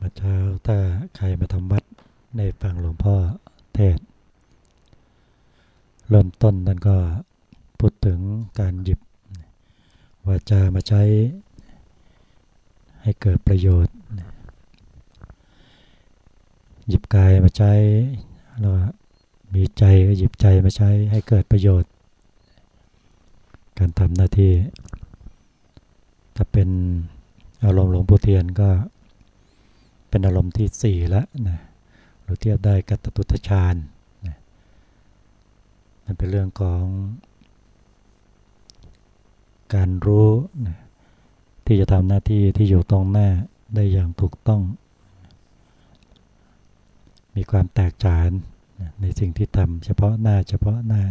มาเช้าถ้าใครมาทำวัดในฟังหลวงพ่อเทศ เริ่มต้นนั่นก็พูดถึงการหยิบวาจามาใช้ให้เกิดประโยชน์ หยิบกายมาใช้แล้วมีใจก็หยิบใจมาใช้ให้เกิดประโยชน์ การทำหน้าที่ ถ้าเป็นอารมณ์หลวงปู่เทียนก็ เป็นอารมณ์ที่สี่แล้วนะหรือเทียบได้กับตตุตฌานนะมันเป็นเรื่องของการรู้นะที่จะทำหน้าที่ที่อยู่ตรงหน้าได้อย่างถูกต้อง มีความแตกฉานนะในสิ่งที่ทำเฉพาะหน้าเฉพาะหน้า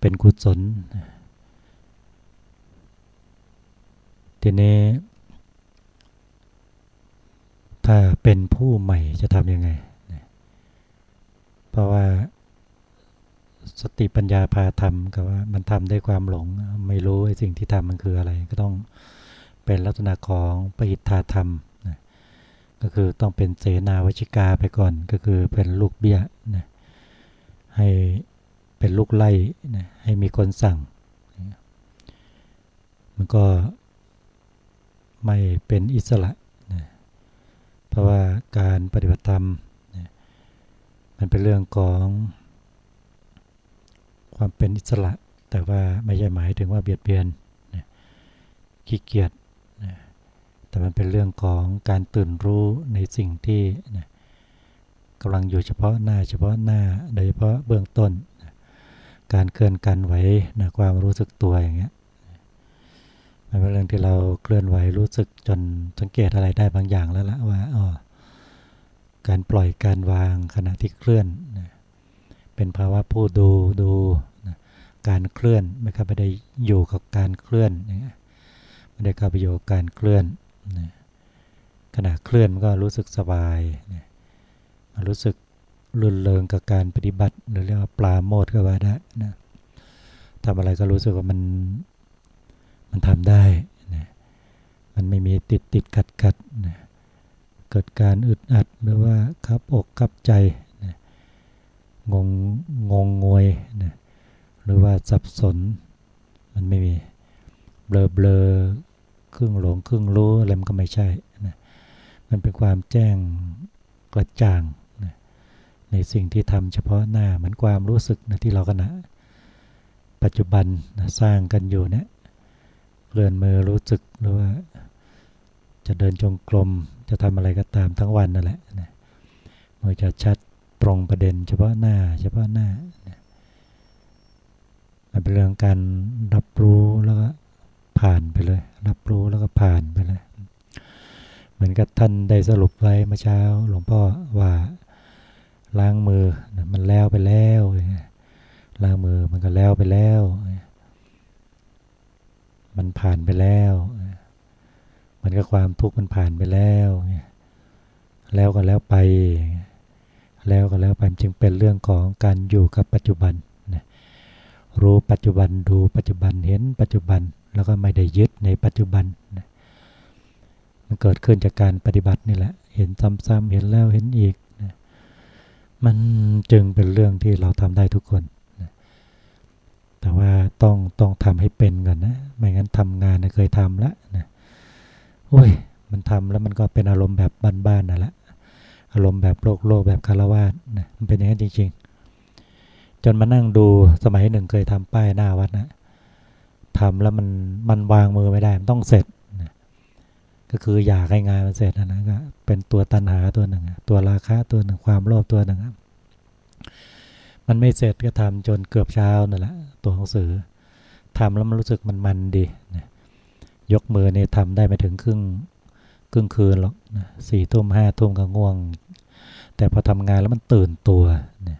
เป็นกุศลนะทีนี้ ถ้าเป็นผู้ใหม่จะทำยังไง เพราะว่าสติปัญญาพาทำกับว่ามันทำด้วยความหลง ไม่รู้ไอ้สิ่งที่ทำมันคืออะไร ก็ต้องเป็นลักษณะของปหิทธาธรรมนะก็คือต้องเป็นเสนาวชิกาไปก่อน ก็คือเป็นลูกเบี้ยนะให้เป็นลูกไล่นะให้มีคนสั่ง มันก็ไม่เป็นอิสระนะ เพราะว่าการปฏิบัติธรรมมันเป็นเรื่องของความเป็นอิสระ แต่ว่าไม่ใช่หมายถึงว่าเบียดเบียนขี้เกียจแต่มันเป็นเรื่องของการตื่นรู้ในสิ่งที่กำลังอยู่เฉพาะหน้าเฉพาะหน้าโดยเฉพาะเบื้องต้น การเคลื่อนกันไหวนะความรู้สึกตัวอย่างเงี้ย มันเป็นเรื่องที่เราเคลื่อนไหวรู้สึกจนสังเกตอะไรได้บางอย่างแล้วละว่าอ๋อการปล่อยการวางขณะที่เคลื่อนนะเป็นภาวะผู้ดูดูนะการเคลื่อนไม่เข้าไปได้อยู่กับการเคลื่อนนะไม่ได้เข้าไปอยู่กับการเคลื่อนนะขณะเคลื่อนมันก็รู้สึกสบายนะรู้สึกรื่นเริงกับการปฏิบัติหรือเรียกว่าปลาโมดก็ว่าได้นะทำอะไรก็รู้สึกว่ามัน มันทำได้นะมันไม่มีติดติดขัดขัดนะเกิดการอึดอัดหรือว่าคับอกคับใจนะงงงงงวยนะหรือว่าสับสน มันไม่มีเบลอเบลอครึ่งหลงครึ่งรู้อะไรมันก็ไม่ใช่นะมันเป็นความแจ้งกระจ่างนะในสิ่งที่ทำเฉพาะหน้าเหมือนความรู้สึกนะที่เราขณะปัจจุบันนะสร้างกันอยู่เนะี่ย เคลื่อนมือรู้สึกหรือว่า จะเดินจงกรมจะทำอะไรก็ตามทั้งวันนั่นแหละนะมันจะชัดตรงประเด็น เฉพาะหน้า เฉพาะหน้านะมันเป็นเรื่องการรับรู้แล้วก็ผ่านไปเลย รับรู้แล้วก็ผ่านไปเลยเหมือนกับท่านได้สรุปไว้เมื่อเช้า หลวงพ่อว่าล้างมือมันแล้วไปแล้วล้างมือมันก็แล้วไปแล้ว มันผ่านไปแล้ว มันก็ความทุกข์มันผ่านไปแล้ว แล้วก็แล้วไป แล้วก็แล้วไปจึงเป็นเรื่องของการอยู่กับปัจจุบันนะรู้ปัจจุบันดูปัจจุบันเห็นปัจจุบันแล้วก็ไม่ได้ยึดในปัจจุบันนะมันเกิดขึ้นจากการปฏิบัตินี่แหละ เห็นซ้ำๆเห็นแล้วเห็นอีกนะมันจึงเป็นเรื่องที่เราทำได้ทุกคน แต่ว่าต้องต้องทำให้เป็นก่อนนะ ไม่งั้นทำงานนะเคยทำแล้วนะโอ้ย มันทำแล้วมันก็เป็นอารมณ์แบบบ้านๆนั่นแหละ อารมณ์แบบโลกโลกแบบคารวาสนะมันเป็นอย่างนั้นจริง ๆ จนมานั่งดูสมัยหนึ่งเคยทำป้ายหน้าวัดนะทำแล้วมันมันวางมือไม่ได้มันต้องเสร็จนะก็คืออยากให้งานมันเสร็จนะก็เป็นตัวตันหาตัวหนึ่งตัวราคาตัวหนึ่งความโลภตัวหนึ่ง มันไม่เสร็จก็ทำจนเกือบเช้านั่นแหละตัวหนังสือทำแล้วมันรู้สึกมันมันดีนะยกมือเนี่ยทำได้ไปถึงครึ่งครึ่งคืนหรอกนะสี่ทุ่มห้าทุ่มก็ง่วง แต่พอทำงานแล้วมันตื่นตัวนะ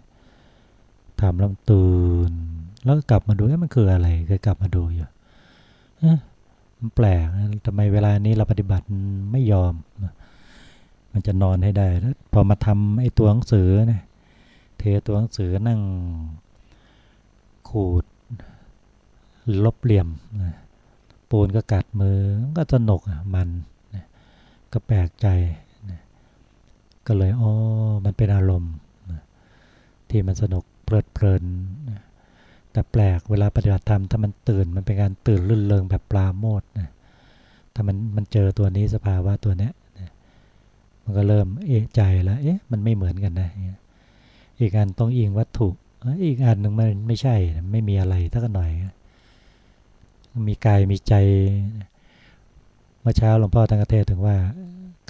ทำแล้วมันตื่น แล้วกลับมาดูมันคืออะไรเคยกลับมาดูอยู่มันแปลกทำไมเวลานี้เราปฏิบัติไม่ยอม มันจะนอนให้ได้แล้วพอมาทำไอ้ตัวหนังสือเนี่ย เทตัวหนังสือนั่งขูดลบเหลี่ยมนะปูนก็กัดมือก็สนุกมันนะก็แปลกใจ ก็เลยอ๋อมันเป็นอารมณ์ที่มันสนุกเพลิดเพลินแต่แปลกเวลาปฏิบัติธรรมถ้ามันตื่นมันเป็นการตื่นลื่นเริงแบบปลาโมดนะถ้ามันมันเจอตัวนี้สภาวะตัวเนี้ยมันก็เริ่มเอะใจแล้วเอ๊ะมันไม่เหมือนกันนะ อีกอันต้องอิงวัตถุ อีกอันหนึ่งมันไม่ใช่ไม่มีอะไรทักหน่อย มีกายมีใจเมื่อเช้าหลวงพ่อตั้งเทศถึงว่า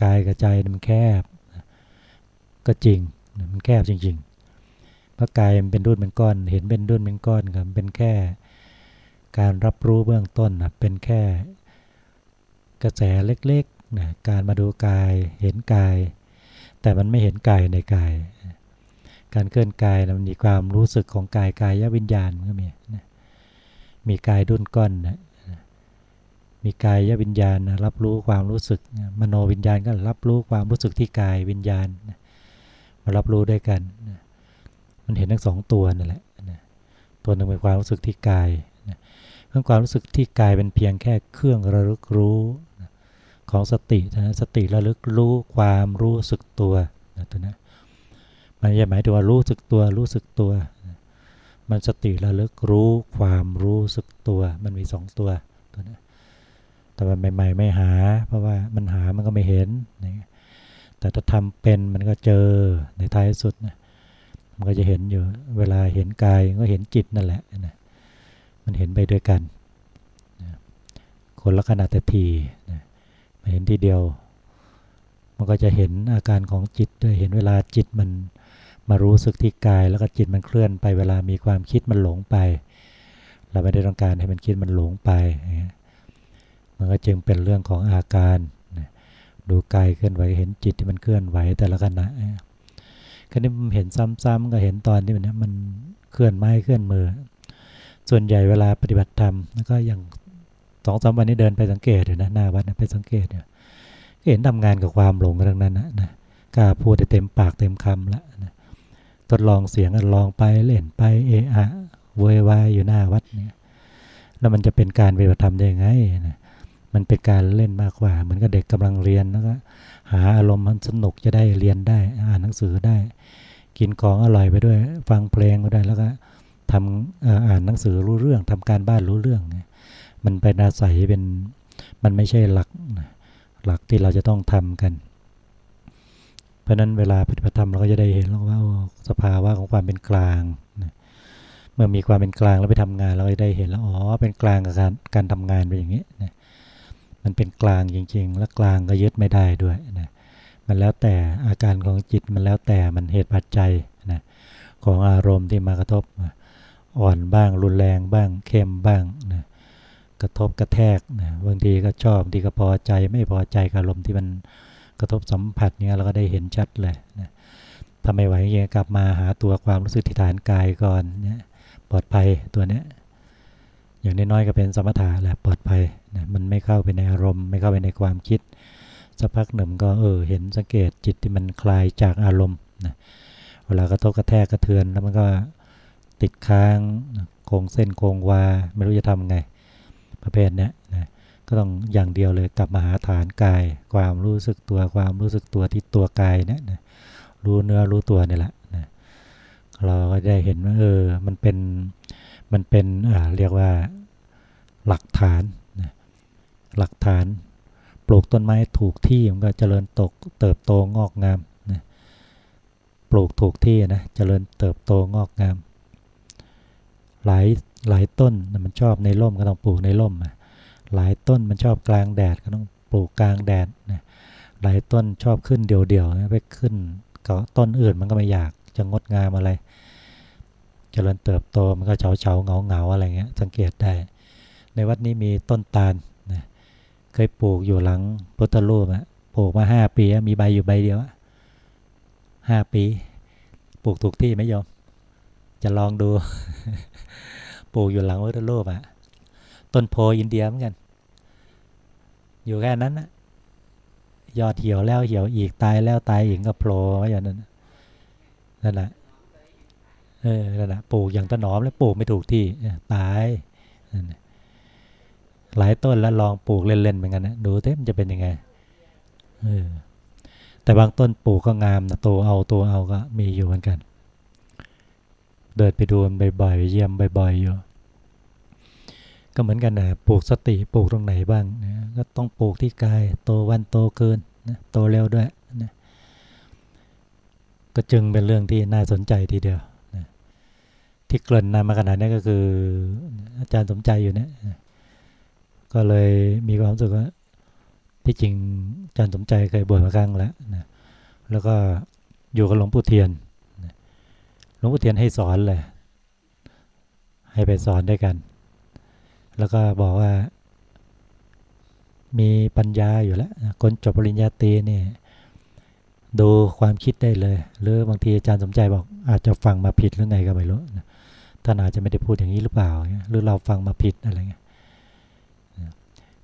กายกับใจมันแคบ ก็จริงมันแคบจริงๆเพราะกายมันเป็นดุนเป็นก้อน เห็นเป็นดุนเป็นก้อนกับเป็นแค่ การรับรู้เบื้องต้นนะเป็นแค่ กระแสเล็กๆนะการมาดูกายเห็นกาย แต่มันไม่เห็นกายในกาย การเคลื่อนกายมันมีความรู้สึกของกายกายวิญญาณก็มีนะมีกายดุนก้อนนะมีกายยวิญญาณรับรู้ความรู้สึก มโนวิญญาณก็รับรู้ความรู้สึกที่กายวิญญาณมารับรู้ด้วยกันมันเห็นทั้งสองตัวนั่นแหละตัวหนึ่งเป็นความรู้สึกที่กายเรื่องความรู้สึกที่กายเป็นเพียงแค่เครื่องระลึกรู้ของสตินะสติระลึกรู้ความรู้สึกตัวตัวนะ มันจะหมายถึงว่ารู้สึกตัวรู้สึกตัว มันสติระลึกรู้ความรู้สึกตัว มันมีสองตัวตัวนะแต่ว่าใหม่ ๆ ไม่หา เพราะว่ามันหามันก็ไม่เห็นนะแต่ถ้าทำเป็นมันก็เจอในท้ายสุดนะมันก็จะเห็นอยู่เวลาเห็นกายก็เห็นจิตนั่นแหละนะมันเห็นไปด้วยกันนะคนละขนาดแต่ทีนะมาเห็นทีเดียว มันก็จะเห็นอาการของจิตด้วยเห็นเวลาจิตมัน มารู้สึกที่กายแล้วก็จิตมันเคลื่อนไปเวลามีความคิดมันหลงไป เราไม่ได้ต้องการให้มันคิดมันหลงไป มันก็จึงเป็นเรื่องของอาการ ดูกายเคลื่อนไหวเห็นจิตที่มันเคลื่อนไหวแต่ละขณะคราวนี้มันเห็นซ้ำๆก็เห็นตอนที่มันมันเคลื่อนไม้เคลื่อนมือ ส่วนใหญ่เวลาปฏิบัติธรรมแล้วก็อย่างสองสามวันนี้เดินไปสังเกตอยู่นะหน้าวัดไปสังเกตเนี่ยเห็นทำงานกับความหลงเรื่องนั้นนะนะกล้าพูดได้เต็มปากเต็มคำล้วนะ ทดลองเสียงลองไปเล่นไปเอะอะโวยวายอยู่หน้าวัดเนี่ยแล้วมันจะเป็นการปฏิบัติธรรมได้ยังไงนะมันเป็นการเล่นมากกว่า เหมือนกับเด็กกำลังเรียนแล้วก็หาอารมณ์มันสนุกจะได้เรียนได้อ่านหนังสือได้ กินของอร่อยไปด้วย ฟังเพลงก็ได้แล้วก็ทำอ่านหนังสือรู้เรื่องทำการบ้านรู้เรื่องมันเป็นอาศัยเป็นมันไม่ใช่หลักหลักที่เราจะต้องทำกัน ราะนั้นเวลาปฏิบัติธรรมเราก็จะได้เห็นแล้วว่าสภาวะของความเป็นกลางเมื่อมีความเป็นกลางแล้วไปทำงานเราก็ได้เห็นแล้วอ๋อเป็นกลางกับการการทำงานเป็นอย่างนี้นะมันเป็นกลางจริง ๆ และกลางก็ยึดไม่ได้ด้วยนะมันแล้วแต่อาการของจิตมันแล้วแต่มันเหตุปัจจัยนะของอารมณ์ที่มากระทบอ่อนบ้าง รุนแรงบ้างเข้มบ้างนะกระทบกระแทกนะบางทีก็ชอบบางทีก็พอใจไม่พอใจกับอารมณ์ที่มัน กระทบสัมผัสเนี่ยเราก็ได้เห็นชัดเลยนะถ้าไม่ไหวยังกลับมาหาตัวความรู้สึกที่ฐานกายก่อนเนี่ยปลอดภัยตัวเนี้ยอย่างน้อยๆก็เป็นสมถะแหละปลอดภัยนะมันไม่เข้าไปในอารมณ์ ไม่เข้าไปในความคิดสักพักหนึ่งก็เออเห็นสังเกตจิตที่มันคลายจากอารมณ์นะเวลากระทบกระแทกกระเทือนแล้วมันก็ติดค้างโคงเส้นโคงวาไม่รู้จะทำไงประเภทเนี้ย ก็ต้องอย่างเดียวเลยกลับมาหาฐานกาย ความรู้สึกตัวความรู้สึกตัวที่ตัวกายเนี่ยนะรู้เนื้อรู้ตัวนี่แหละนะเราก็ได้เห็นว่าเออมันเป็นมันเป็นเรียกว่าหลักฐานนะหลักฐานปลูกต้นไม้ถูกที่มันก็เจริญตกเติบโตงอกงามนะปลูกถูกที่นะเจริญเติบโตงอกงาม หลายหลายต้นมันชอบในร่มก็ต้องปลูกในร่ม หลายต้นมันชอบกลางแดดก็ต้องปลูกกลางแดดนะหลายต้นชอบขึ้นเดี่ยวๆไปขึ้นก็ต้นอื่นมันก็ไม่อยากจะงดงามอะไรเจริญเติบโตมันก็เฉาเฉาเงาเงาอะไรเงี้ยสังเกตได้ ในวัดนี้มีต้นตาลนะเคยปลูกอยู่หลังพุทธรูปอะปลูกมาห้าปีมีใบอยู่ใบเดียวห้าปี ปลูกถูกที่ไหมโยมจะลองดู ปลูกอยู่หลังพุทธรูปอะ ต้นโพอินเดียเหมือนกัน อยู่แค่นั้นนะยอดเหี่ยวแล้วเหี่ยวอีกตายแล้วตายอีกก็โผล่ไว้อย่างนั้นนั่นแหละเออนั่นแหละปลูกอย่างต้นหอมแล้วปลูกไม่ถูกที่ตายหลายต้นแล้วลองปลูกเล่นๆเหมือนกันนะดูเต้มจะเป็นยังไงเออแต่บางต้นปลูกก็งามนะโตเอาโตเอาก็มีอยู่เหมือนกัน เดินไปดูมันบ่อยๆเยี่ยมบ่อยๆอยู่ ก็เหมือนกันนะปลูกสติปลูกตรงไหนบ้างนะก็ต้องปลูกที่กายโตวันโตเกินนะโตเร็วด้วยนะก็จึงเป็นเรื่องที่น่าสนใจทีเดียวนะที่เกริ่นนำมาขนาดนี้ก็คือ อาจารย์สมใจอยู่เนี่ยก็เลยมีความรู้สึกว่าที่จริงอาจารย์สมใจเคยบวชมาครั้งแล้วนะแล้วก็อยู่กับหลวงปู่เทียนหลวงปู่เทียนให้สอนเลยให้ไปสอนด้วยกัน แล้วก็บอกว่า มีปัญญาอยู่แล้วคนจบปริญญาตรีเนี่ยดูความคิดได้เลย หรือบางทีอาจารย์สมใจบอกอาจจะฟังมาผิดหรือไงก็ไม่รู้ท่านอาจจะไม่ได้พูดอย่างนี้หรือเปล่า หรือเราฟังมาผิดอะไรเงี้ย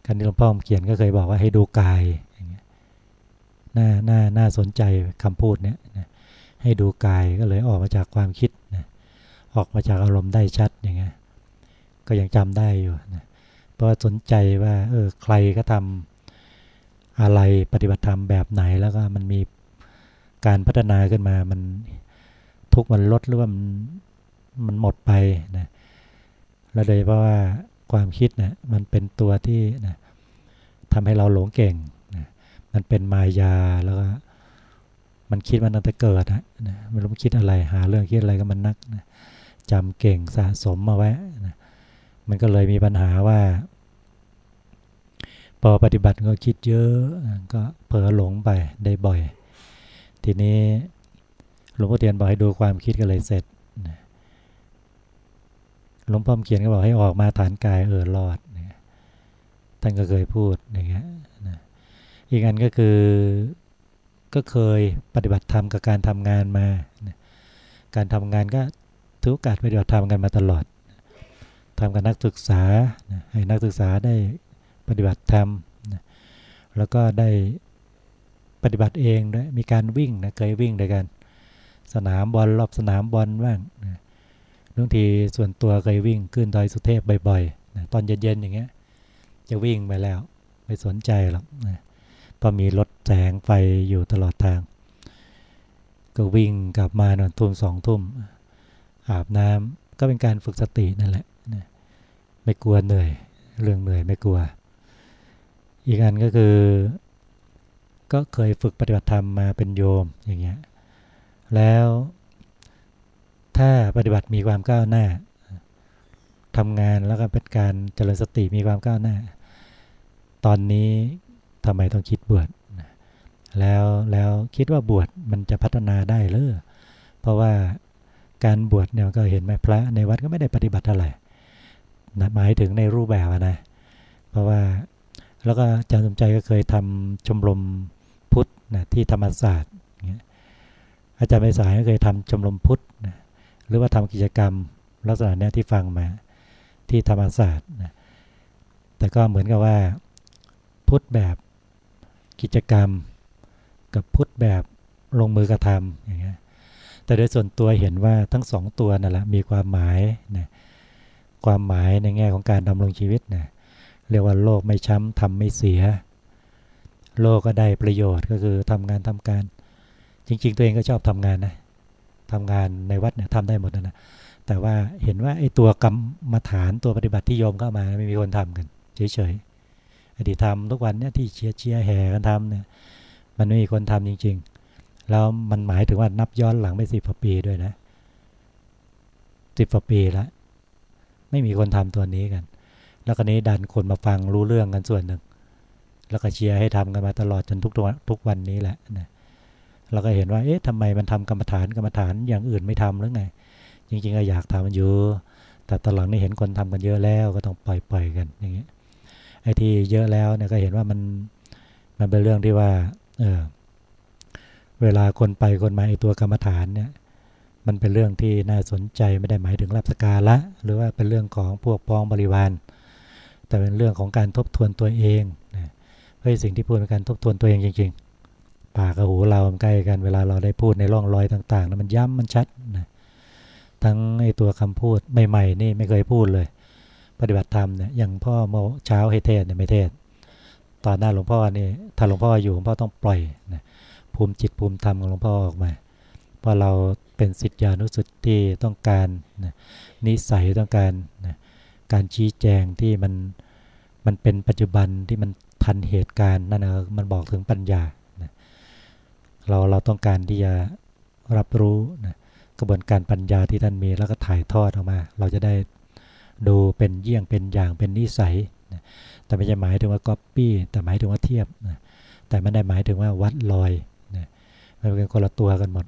การที่หลวงพ่อเขียนก็เคยบอกว่าให้ดูกายอย่างเงี้ยน่าน่าน่าสนใจคำพูดเนี้ยให้ดูกายก็เลยออกมาจากความคิดนะออกมาจากอารมณ์ได้ชัดอย่างเงี้ย ก็ยังจำได้อยู่นะเพราะสนใจว่าเออใครก็ทำอะไรปฏิบัติธรรมแบบไหนแล้วก็มันมีการพัฒนาขึ้นมามันทุกมันลดหรือว่ามันมันหมดไปนะแล้วโดยเพราะว่าความคิดนะมันเป็นตัวที่นะทำให้เราหลงเก่งนะมันเป็นมายาแล้วก็มันคิดมันตั้งแต่เกิดนะนะไม่รู้มันคิดอะไรหาเรื่องคิดอะไรก็มันนักนะจำเก่งสะสมมาไว้นะ มันก็เลยมีปัญหาว่า พอปฏิบัติก็คิดเยอะก็เผลอหลงไปได้บ่อย ทีนี้หลวงพ่อเทียนบอกให้ดูความคิดก็เลยเสร็จหลวงพ่อเขียนก็บอกให้ออกมาฐานกายเออรอดท่านก็เคยพูดอย่างเงี้ยอีกอันก็คือก็เคยปฏิบัติธรรมกับการทำงานมา การทำงานก็ถือโอกาสปฏิบัติธรรมกันมาตลอด ทำกับนักศึกษาให้นักศึกษาได้ปฏิบัติธรรมแล้วก็ได้ปฏิบัติเองด้วยมีการวิ่งนะเคยวิ่งด้วยกัน สนามบอลรอบสนามบอลบ้างนะบางทีส่วนตัวเคยวิ่งขึ้นดอยสุเทพบ่อยๆนะตอนเย็นๆอย่างเงี้ยจะวิ่งไปแล้ว ไม่สนใจหรอกนะพอมีรถแสงไฟอยู่ตลอดทาง ก็วิ่งกลับมานอนทุ่มสองทุ่มอาบน้ำก็เป็นการฝึกสตินั่นแหละ ไม่กลัวเหนื่อย เรื่องเหนื่อยไม่กลัว อีกอันก็คือ ก็เคยฝึกปฏิบัติธรรมมาเป็นโยมอย่างเงี้ยแล้วถ้าปฏิบัติมีความก้าวหน้าทำงานแล้วก็เป็นการเจริญสติมีความก้าวหน้า ตอนนี้ทำไมต้องคิดบวชแล้วแล้วคิดว่าบวชมันจะพัฒนาได้หรือเพราะว่าการบวชเนี่ยก็เห็นไหมพระในวัดก็ไม่ได้ปฏิบัติอะไร นะหมายถึงในรูปแบบนะ เพราะว่าแล้วก็อาจารย์สมใจก็เคยทำชมรมพุทธนะที่ธรรมศาสตร์อาจารย์ไปสายก็เคยทำชมรมพุทธนะหรือว่าทำกิจกรรมลักษณะนี้ที่ฟังมาที่ธรรมศาสตร์นะแต่ก็เหมือนกับว่าพุทธแบบกิจกรรม กับพุทธแบบลงมือกระทำอย่างเงี้ยแต่โดยส่วนตัวเห็นว่าทั้งสองตัวนั่นแหละมีความหมายนะ ความหมายในแง่ของการดำรงชีวิตนะเรียกว่าโลกไม่ช้ำทำไม่เสีย โลกก็ได้ประโยชน์ก็คือทำงานทำการ จริง ๆ ตัวเองก็ชอบทำงานนะทำงานในวัดเนี่ยทำได้หมดนะ แต่ว่าเห็นว่าไอ้ตัวกรรมฐานตัวปฏิบัติที่โยมเข้ามาไม่มีคนทำกันเฉยๆอดีตทำทุกวันเนี่ยที่เชียร์เชียร์แห่กันทำเนี่ยมันไม่มีคนทำจริง ๆ แล้วมันหมายถึงว่านับย้อนหลังไปสิบปีด้วยนะสิบปีแล้ว ไม่มีคนทำตัวนี้กัน แล้วก็นี้ดันคนมาฟังรู้เรื่องกันส่วนหนึ่ง แล้วก็เชียร์ให้ทำกันมาตลอดจนทุกตัวทุกวันนี้แหละนะเราก็เห็นว่า เอ๊ะทำไมมันทำกรรมฐานกรรมฐานอย่างอื่นไม่ทำหรือไง จริงๆก็อยากทำมันอยู่ แต่ตอนหลังนี่เห็นคนทำกันเยอะแล้วก็ต้องปล่อยๆกันอย่างเงี้ย ไอ้ที่เยอะแล้วเนี่ยก็เห็นว่ามันมันเป็นเรื่องที่ว่า เออเวลาคนไปคนมาไอ้ตัวกรรมฐานเนี่ย มันเป็นเรื่องที่น่าสนใจไม่ได้หมายถึงรับสการละหรือว่าเป็นเรื่องของพวกพ้องบริวาร แต่เป็นเรื่องของการทบทวนตัวเองนะเพราะสิ่งที่พูดเป็นการทบทวนตัวเองจริง ๆ ปากกับหูเราใกล้กันเวลาเราได้พูดในร่องรอยต่างๆนะมันย้ำมันชัดนะทั้งไอตัวคำพูดใหม่ๆนี่ไม่เคยพูดเลย ปฏิบัติธรรมเนี่ยอย่างพ่อเมื่อเช้าให้เทศเนี่ยไม่เทศตอนหน้าหลวงพ่อนี่ถ้าหลวงพ่ออยู่หลวงพ่อต้องปล่อยนะภูมิจิตภูมิธรรมของหลวงพ่อออกมา ราะเราเป็นสิทธิานุสิทธิ์ที่ต้องการนะนิสัยต้องการนะการชี้แจงที่มันมันเป็นปัจจุบันที่มันทันเหตุการณ์นั่นนะมันบอกถึงปัญญานะเราเราต้องการที่จะรับรู้นะกระบวนการปัญญาที่ท่านมีแล้วก็ถ่ายทอดออกมา เราจะได้ดูเป็นเยี่ยงเป็นอย่างเป็นนิสัยนะแต่ไม่ใช่หมายถึงว่าก๊อปปี้แต่หมายถึงว่าเทียบนะแต่ไม่ได้หมายถึงว่าวัดลอยนะมันเป็นคนละตัวกันหมด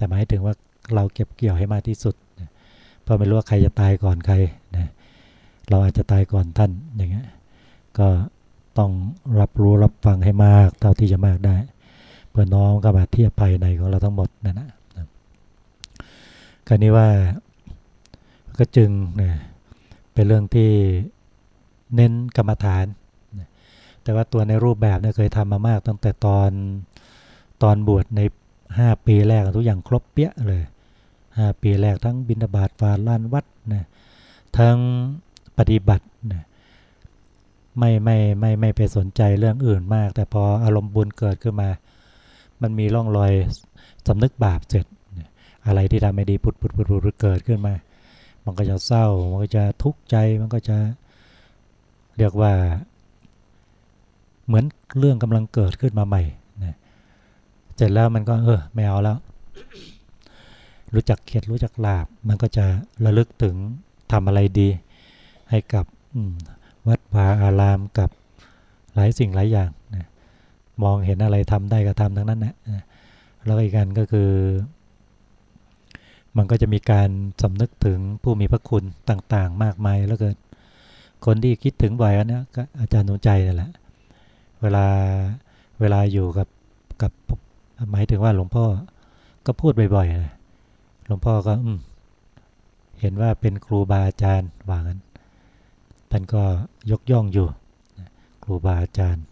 แต่หมายถึงว่าเราเก็บเกี่ยวให้มากที่สุดเพราะไม่รู้ว่าใครจะตายก่อนใครนะเราอาจจะตายก่อนท่านอย่างเงี้ยก็ต้องรับรู้รับฟังให้มากเท่าที่จะมากได้ เพื่อน้องก็มาเทียบภายในของเราทั้งหมดนั่นนะคราวนี้ว่าก็จึงนะเป็นเรื่องที่เน้นกรรมฐาน แต่ว่าตัวในรูปแบบเนี่ยเคยทำมามากตั้งแต่ตอนตอนบวชใน 5ปีแรกทุกอย่างครบเปี้ยเลย5ปีแรกทั้งบิณฑบาตฟาล้านวัดนะทั้งปฏิบัตินะไม่ไม่ไม่ไม่ไปสนใจเรื่องอื่นมาก แต่พออารมณ์บุญเกิดขึ้นมา มันมีร่องรอยสำนึกบาปเสร็จ อะไรที่ทำไม่ดีปุดปุดปุดปุดเกิดขึ้นมา มันก็จะเศร้า มันก็จะทุกข์ใจ มันก็จะเรียกว่า เหมือนเรื่องกำลังเกิดขึ้นมาใหม่ เสร็จแล้วมันก็เออไม่เอาแล้ว รู้จักเขียดรู้จักลาบ มันก็จะระลึกถึงทำอะไรดี ให้กับวัดวาอารามกับหลายสิ่งหลายอย่างนะมองเห็นอะไรทำได้ก็ทำทั้งนั้นนะแล้วอีกอันก็คือ มันก็จะมีการสำนึกถึงผู้มีพระคุณต่างๆ มากมายแล้วเกิดคนที่คิดถึงบ่อยอันนี้ก็อาจารย์สนใจนั่นแหละ เวลาเวลาอยู่กับกับ หมายถึงว่าหลวงพ่อก็พูดบ่อยๆนะหลวงพ่อก็อืเห็นว่าเป็นครูบาอาจารย์ว่างั้นท่านก็ยกย่องอยู่ครูบาอาจารย์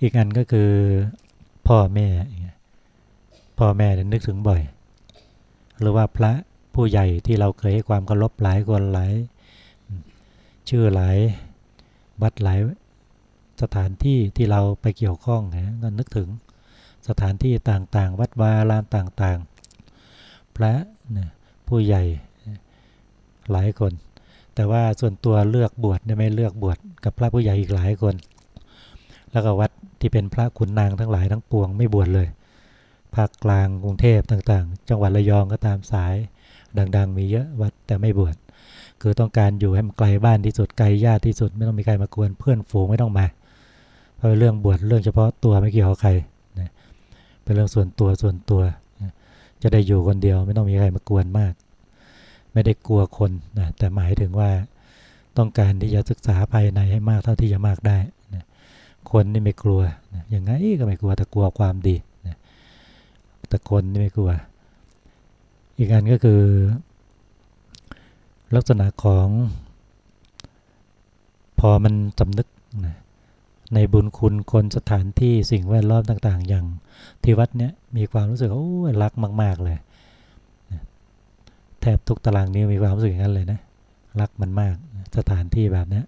อีกอันก็คือพ่อแม่พ่อแม่นึกถึงบ่อย หรือว่าพระผู้ใหญ่ที่เราเคยให้ความเคารพหลายคนหลายชื่อหลายวัดหลายสถานที่ที่เราไปเกี่ยวข้องนะก็นึกถึง สถานที่ต่างๆ วัดวาลานต่างๆ พระผู้ใหญ่หลายคน แต่ว่าส่วนตัวเลือกบวชไม่เลือกบวชกับพระผู้ใหญ่อีกหลายคน แล้วก็วัดที่เป็นพระขุนนางทั้งหลายทั้งปวงไม่บวชเลยภาคกลางกรุงเทพต่างๆ จังหวัดระยองก็ตามสาย ดัง ๆ มีเยอะวัดแต่ไม่บวชคือต้องการอยู่ให้มันไกลบ้านที่สุดไกลญาติที่สุดไม่ต้องมีใครมากวนเพื่อนฝูงไม่ต้องมาเพราะเรื่องบวชเรื่องเฉพาะตัวไม่เกี่ยวกับใคร เป็นเรื่องส่วนตัวส่วนตัว จะได้อยู่คนเดียวไม่ต้องมีใครมากวนมาก ไม่ได้กลัวคนนะแต่หมายถึงว่าต้องการที่จะศึกษาภายในให้มากเท่าที่จะมากได้นะคนนี่ไม่กลัวนะอย่างไงก็ไม่กลัวแต่กลัวความดีนะแต่คนนี่ไม่กลัว อีกอันก็คือ ลักษณะของ พอมันสำนึกนะ ในบุญคุณคนสถานที่สิ่งแวดล้อมต่าง ๆ อย่างที่วัดเนี้ยมีความรู้สึกโอ้รักมาก ๆ เลยแทบทุกตารางนิ้วมีความรู้สึกอย่างนั้นเลยนะรักมันมากสถานที่แบบนี้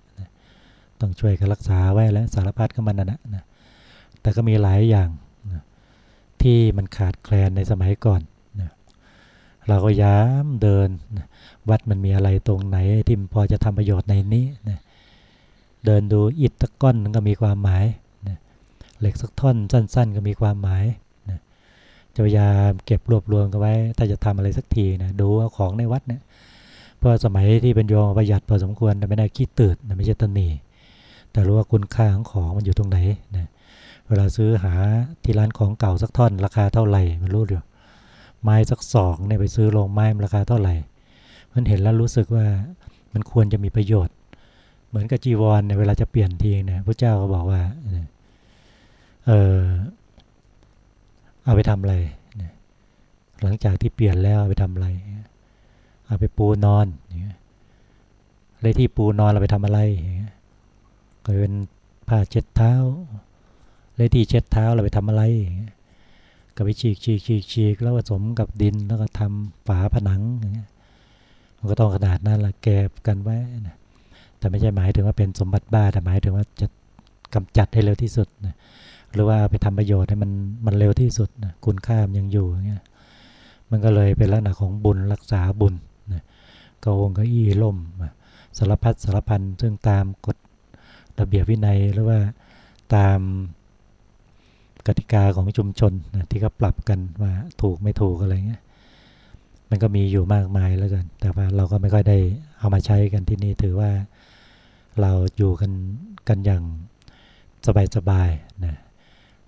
ต้องช่วยกันรักษาไว้และสารพัดก็มันนะนะแต่ก็มีหลายอย่างนะที่มันขาดแคลนในสมัยก่อนนะเราก็ย้ำเดินนะวัดมันมีอะไรตรงไหนที่พอจะทำประโยชน์ในนี้นะ เดินดูอิฐตะก้อนก็มีความหมายนะเหล็กสักท่อนสั้น ๆ ก็มีความหมายนะจะพยายามเก็บรวบรวมกันไว้ ถ้าจะทำอะไรสักทีนะดูเอาของในวัดเนี่ยเพราะสมัยที่เป็นโยมประหยัดพอสมควรแต่ไม่ได้ขี้ตืดนะไม่ใช่ตนีแต่รู้ว่าคุณค่าของของมันอยู่ตรงไหนนะเวลาซื้อหาที่ร้านของเก่าสักท่อน ราคาเท่าไหร่มันรู้อยู่ไม้สักสองเนี่ยไปซื้อลงไม้ราคาเท่าไหร่ มันเห็นแล้วรู้สึกว่ามันควรจะมีประโยชน์ เหมือนกับจีวรเนี่ยเวลาจะเปลี่ยนทีเนี่ยพระเจ้าก็บอกว่าเออเอาไปทำอะไรหลังจากที่เปลี่ยนแล้วเอาไปทำอะไร เอาไปปูนอนเลยที่ปูนอนเราไปทำอะไรก็เป็นผ้าเช็ดเท้าเลยที่เช็ดเท้าเราไปทำอะไรก็ไปฉีกฉีกฉีกฉีกแล้วผสมกับดินแล้วก็ทำฝาผนังมันก็ต้องขนาดนั้นละแกบกันไว้นะ แต่ไม่ใช่หมายถึงว่าเป็นสมบัติบ้าแต่หมายถึงว่าจะกำจัดให้เร็วที่สุดนะหรือว่าไปทำประโยชน์ให้มันมันเร็วที่สุดนะคุณค่ามยังอยู่เงี้ยมันก็เลยเป็นลักษณะของบุญรักษาบุญนะก็วงก็อี้ล่มสารพัดสารพันซึ่งตามกฎระเบียบวินัยหรือว่าตามกติกาของชุมชนนะที่เขาปรับกันว่าถูกไม่ถูกอะไรเงี้ยมันก็มีอยู่มากมายแล้วกัน แต่ว่าเราก็ไม่ค่อยได้เอามาใช้กันที่นี่ถือว่า เราอยู่กันกันอย่างสบายๆนะ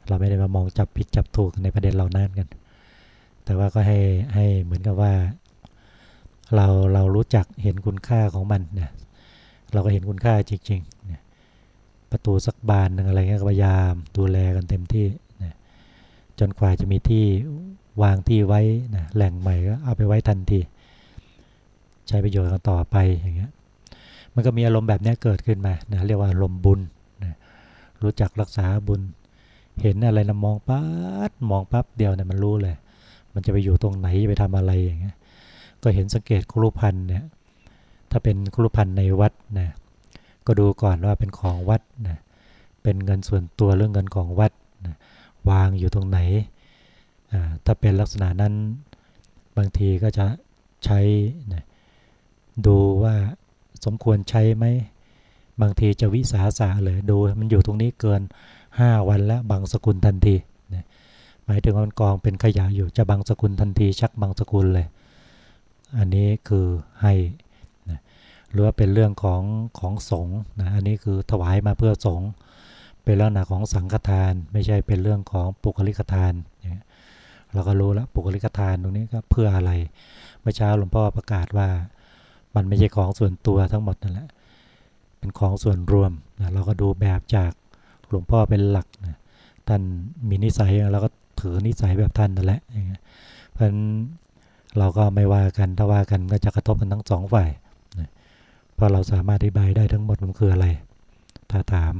เราไม่ได้มามองจับผิดจับถูกในประเด็นเรานั่นกัน แต่ว่าก็ให้ให้เหมือนกับว่า เราเรารู้จักเห็นคุณค่าของมันเนี่ยเราก็เห็นคุณค่าจริงๆนี่ยประตูสักบานหนึ่งอะไรเงี้ยพยายามดูแลกันเต็มที่นะจนกว่าจะมีที่วางที่ไว้นะแหล่งใหม่ก็เอาไปไว้ทันที ใช้ประโยชน์กันต่อไปอย่างเงี้ย มันก็มีอารมณ์แบบนี้เกิดขึ้นมานะเรียกว่าอารมณ์บุญนะรู้จักรักษาบุญ เห็นอะไรนะมองปั๊บมองปั๊บเดียวเนี่ยมันรู้เลย มันจะไปอยู่ตรงไหนไปทำอะไรอย่างเงี้ยก็เห็นสังเกตครุพันธ์เนี่ยถ้าเป็นครุพันธ์ในวัดนะก็ดูก่อนว่าเป็นของวัดนะเป็นเงินส่วนตัวเรื่องเงินของวัดนะวางอยู่ตรงไหน ถ้าเป็นลักษณะนั้นบางทีก็จะใช้นะดูว่า สมควรใช้ไหม บางทีจะวิสาสะเลยดู มันอยู่ตรงนี้เกิน 5 วันแล้วบางสกุลทันทีนะหมายถึงมันกองเป็นขยะอยู่จะบางสกุลทันที ชักบางสกุลเลย อันนี้คือให้นะหรือว่าเป็นเรื่องของของสงนะอันนี้คือถวายมาเพื่อสงเป็นลักษณะของสังฆทาน ไม่ใช่เป็นเรื่องของปุคลิกทานเราก็รู้แล้วปุคลิกทานตรงนี้ก็เพื่ออะไร เมื่อเช้าหลวงพ่อประกาศว่า มันไม่ใช่ของส่วนตัวทั้งหมดนั่นแหละ เป็นของส่วนรวมนะเราก็ดูแบบจากหลวงพ่อเป็นหลักนะท่านมีนิสัยเราก็ถือนิสัยแบบท่านนั่นแหละเพราะฉะนั้นเราก็ไม่ว่ากันถ้าว่ากันก็จะกระทบกันทั้งสองฝ่ายนะเพราะเราสามารถอธิบายได้ทั้งหมดมันคืออะไร ถ้าถาม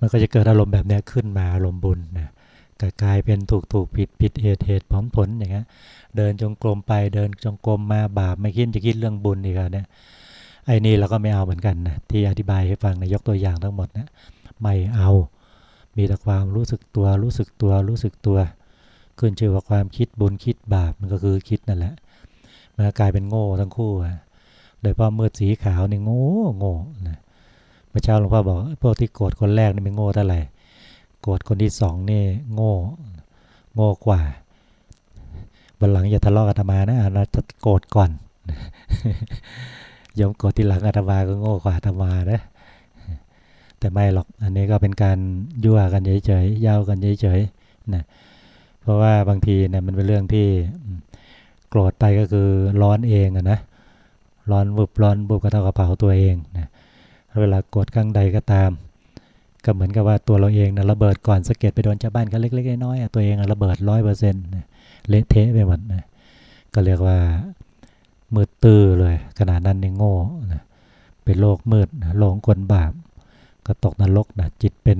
มันก็จะเกิดอารมณ์แบบนี้ขึ้นมาอารมณ์บุญนะ กลายเป็นถูกถูกผิดผิดเหตุเหตุผลผลอย่างเงี้ยเดินจงกรมไปเดินจงกรมมาบาปไม่คิดจะคิดเรื่องบุญอีกแล้วเนี่ยไอ้นี่เราก็ไม่เอาเหมือนกันนะที่อธิบายให้ฟังนะยกตัวอย่างทั้งหมดนะไม่เอามีแต่ความรู้สึกตัวรู้สึกตัวรู้สึกตัว ขึ้นชื่อว่าความคิดบุญคิดบาปมันก็คือคิดนั่นแหละมันกลายเป็นโง่ทั้งคู่อะโดยพราะเมื่อสีขาวนี่โง่โง่นะเมื่อเช้าหลวงพ่อบอกพวกที่โกรธคนแรกนี่ไม่โง่เท่าไหร่ โกรธคนที่สองนี่โง่ โง่กว่าวันหลังอย่าทะเลาะกับธรรมานะเราจะโกรธก่อนยอมโกรธทีหลังอาตมาก็โง่กว่าอาตมานะแต่ไม่หรอกอันนี้ก็เป็นการยั่วกันเฉยๆยาวกันเฉยๆนะเพราะว่าบางทีเนี่ยมันเป็นเรื่องที่โกรธไปก็คือร้อนเองอะนะร้อนบุบร้อนบุบก็เท่ากับเผาตัวเองนะเวลาโกรธข้างใดก็ตาม ก็เหมือนกับว่าตัวเราเองนะระเบิดก่อนสะเก็ดไปโดนชาวบ้านก็เล็กๆน้อยๆตัวเองระเบิดร้อยเปอร์เซ็นต์เละเทะไปหมดนะก็เรียกว่ามืดตื้อเลยขนาดนั้นนี่โง่นะเป็นโลกมืดนะหลงกลบาป ก็ตกนรกนะจิตเป็น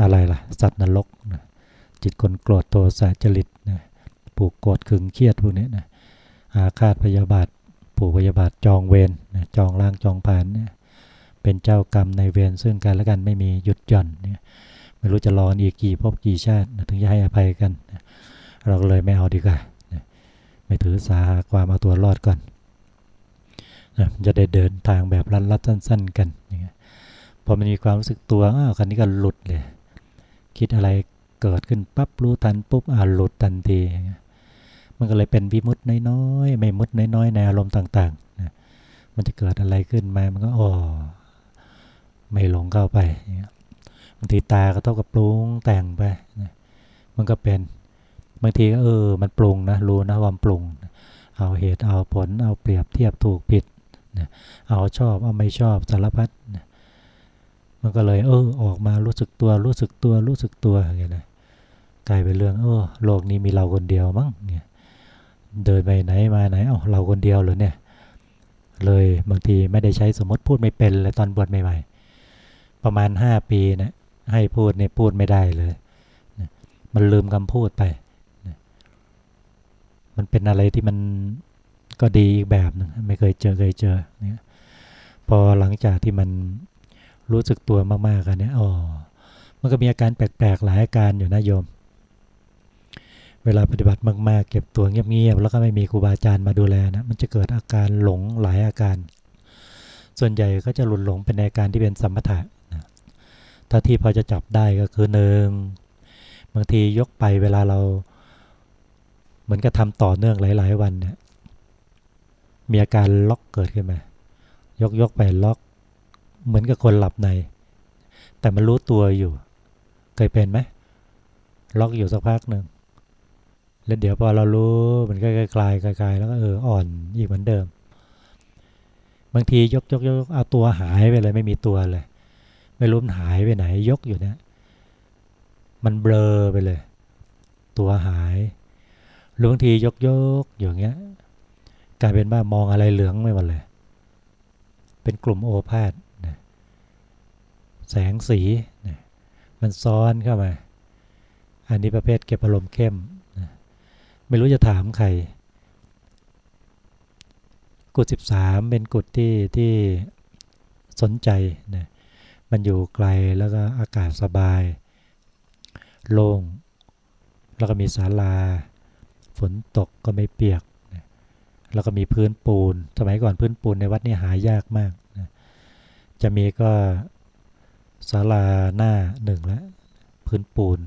อะไรล่ะ สัตว์นรกนะจิตคนโกรธโทสะจริตนะผูกโกรธขึงเครียดพวกนี้นะอาฆาตพยาบาทผูกพยาบาทจองเวรนะจองล่างจองผ่านเนี่ย เป็นเจ้ากรรมในเวรซึ่งกันและกันไม่มีหยุดหย่อนเนี่ยไม่รู้จะรออีกกี่พบกี่ชาติถึงจะให้อภัยกัน เราเลยไม่เอาดีกว่าไม่ถือสาความเอาตัวรอดก่อนจะได้เดินทางแบบรัดๆสั้น ๆ กันอย่างเงี้ยพอมันมีความรู้สึกตัวอ้าวคันนี้ก็หลุดเลยคิดอะไรเกิดขึ้นปั๊บรู้ทันปุ๊บอ่าหลุดทันทีมันก็เลยเป็นวิมุตน้อยๆไม่มุดน้อยๆในอารมณ์ต่างๆนะมันจะเกิดอะไรขึ้นมามันก็อ๋อ ไม่หลงเข้าไปบางทีตาก็เท่ากับปรุงแต่งไปนะมันก็เป็นบางทีก็เออ มันปรุงนะรู้นะว่าปรุง เอาเหตุเอาผล เอาเปรียบเทียบถูกผิดนะเอาชอบเอาไม่ชอบสารพัดนะมันก็เลยเออออกมารู้สึกตัวรู้สึกตัวรู้สึกตัวอย่างเงี้ยนะกลายเป็นเรื่องเออโลกนี้มีเราคนเดียวมั้งเนี่ยเดินไปไหนมาไหนเอ้าเราคนเดียวเหรอเนี่ย เลยบางทีไม่ได้ใช้สมมติพูดไม่เป็นเลยตอนบวชใหม่ๆ ประมาณห้าปีนะให้พูดเนี่ยพูดไม่ได้เลยมันลืมคำพูดไปมันเป็นอะไรที่มันก็ดีอีกแบบหนึ่งไม่เคยเจอเคยเจอเนี่ยพอหลังจากที่มันรู้สึกตัวมากๆกันเนี่ยอ๋อมันก็มีอาการแปลกๆหลายอาการอยู่นะโยม เวลาปฏิบัติมากๆ เก็บตัวเงียบๆแล้วก็ไม่มีครูบาอาจารย์มาดูแลนะมันจะเกิดอาการหลงหลายอาการ ส่วนใหญ่ก็จะหลุดหลงเป็นอาการที่เป็นสัมปทะนะ ถ้าที่พอจะจับได้ก็คือหนึ่งบางทียกไปเวลาเรา เหมือนกับทำต่อเนื่องหลาย ๆ วันเนี่ยมีอาการล็อกเกิดขึ้นมายกยกไปล็อก เหมือนกับคนหลับใน แต่มันรู้ตัวอยู่ เคยเป็นไหมล็อกอยู่สักพักหนึ่งแล้วเดี๋ยวพอเรารู้มันก็คลายคลายแล้วก็เอออ่อนอีกเหมือนเดิม บางทียกยกยกเอาตัวหายไปเลยไม่มีตัวเลย ไม่รู้มันหายไปไหนยกอยู่เนี่ยมันเบลอไปเลย ตัวหายหรือบางทียกยกอย่างเงี้ยกลายเป็นว่ามองอะไรเหลืองไม่หมดเลย เป็นกลุ่มโอภาษนะแสงสีนะมันซ้อนเข้ามา อันนี้ประเภทเก็บอารมณ์เข้มนะไม่รู้จะถามใคร กุศ13 เป็นกุศที่ที่สนใจนะ มันอยู่ไกลแล้วก็อากาศสบาย โล่ง แล้วก็มีศาลา ฝนตกก็ไม่เปียก แล้วก็มีพื้นปูน สมัยก่อนพื้นปูนในวัดนี่หายากมากนะจะมีก็ศาลาหน้าหนึ่งแล้วพื้นปูน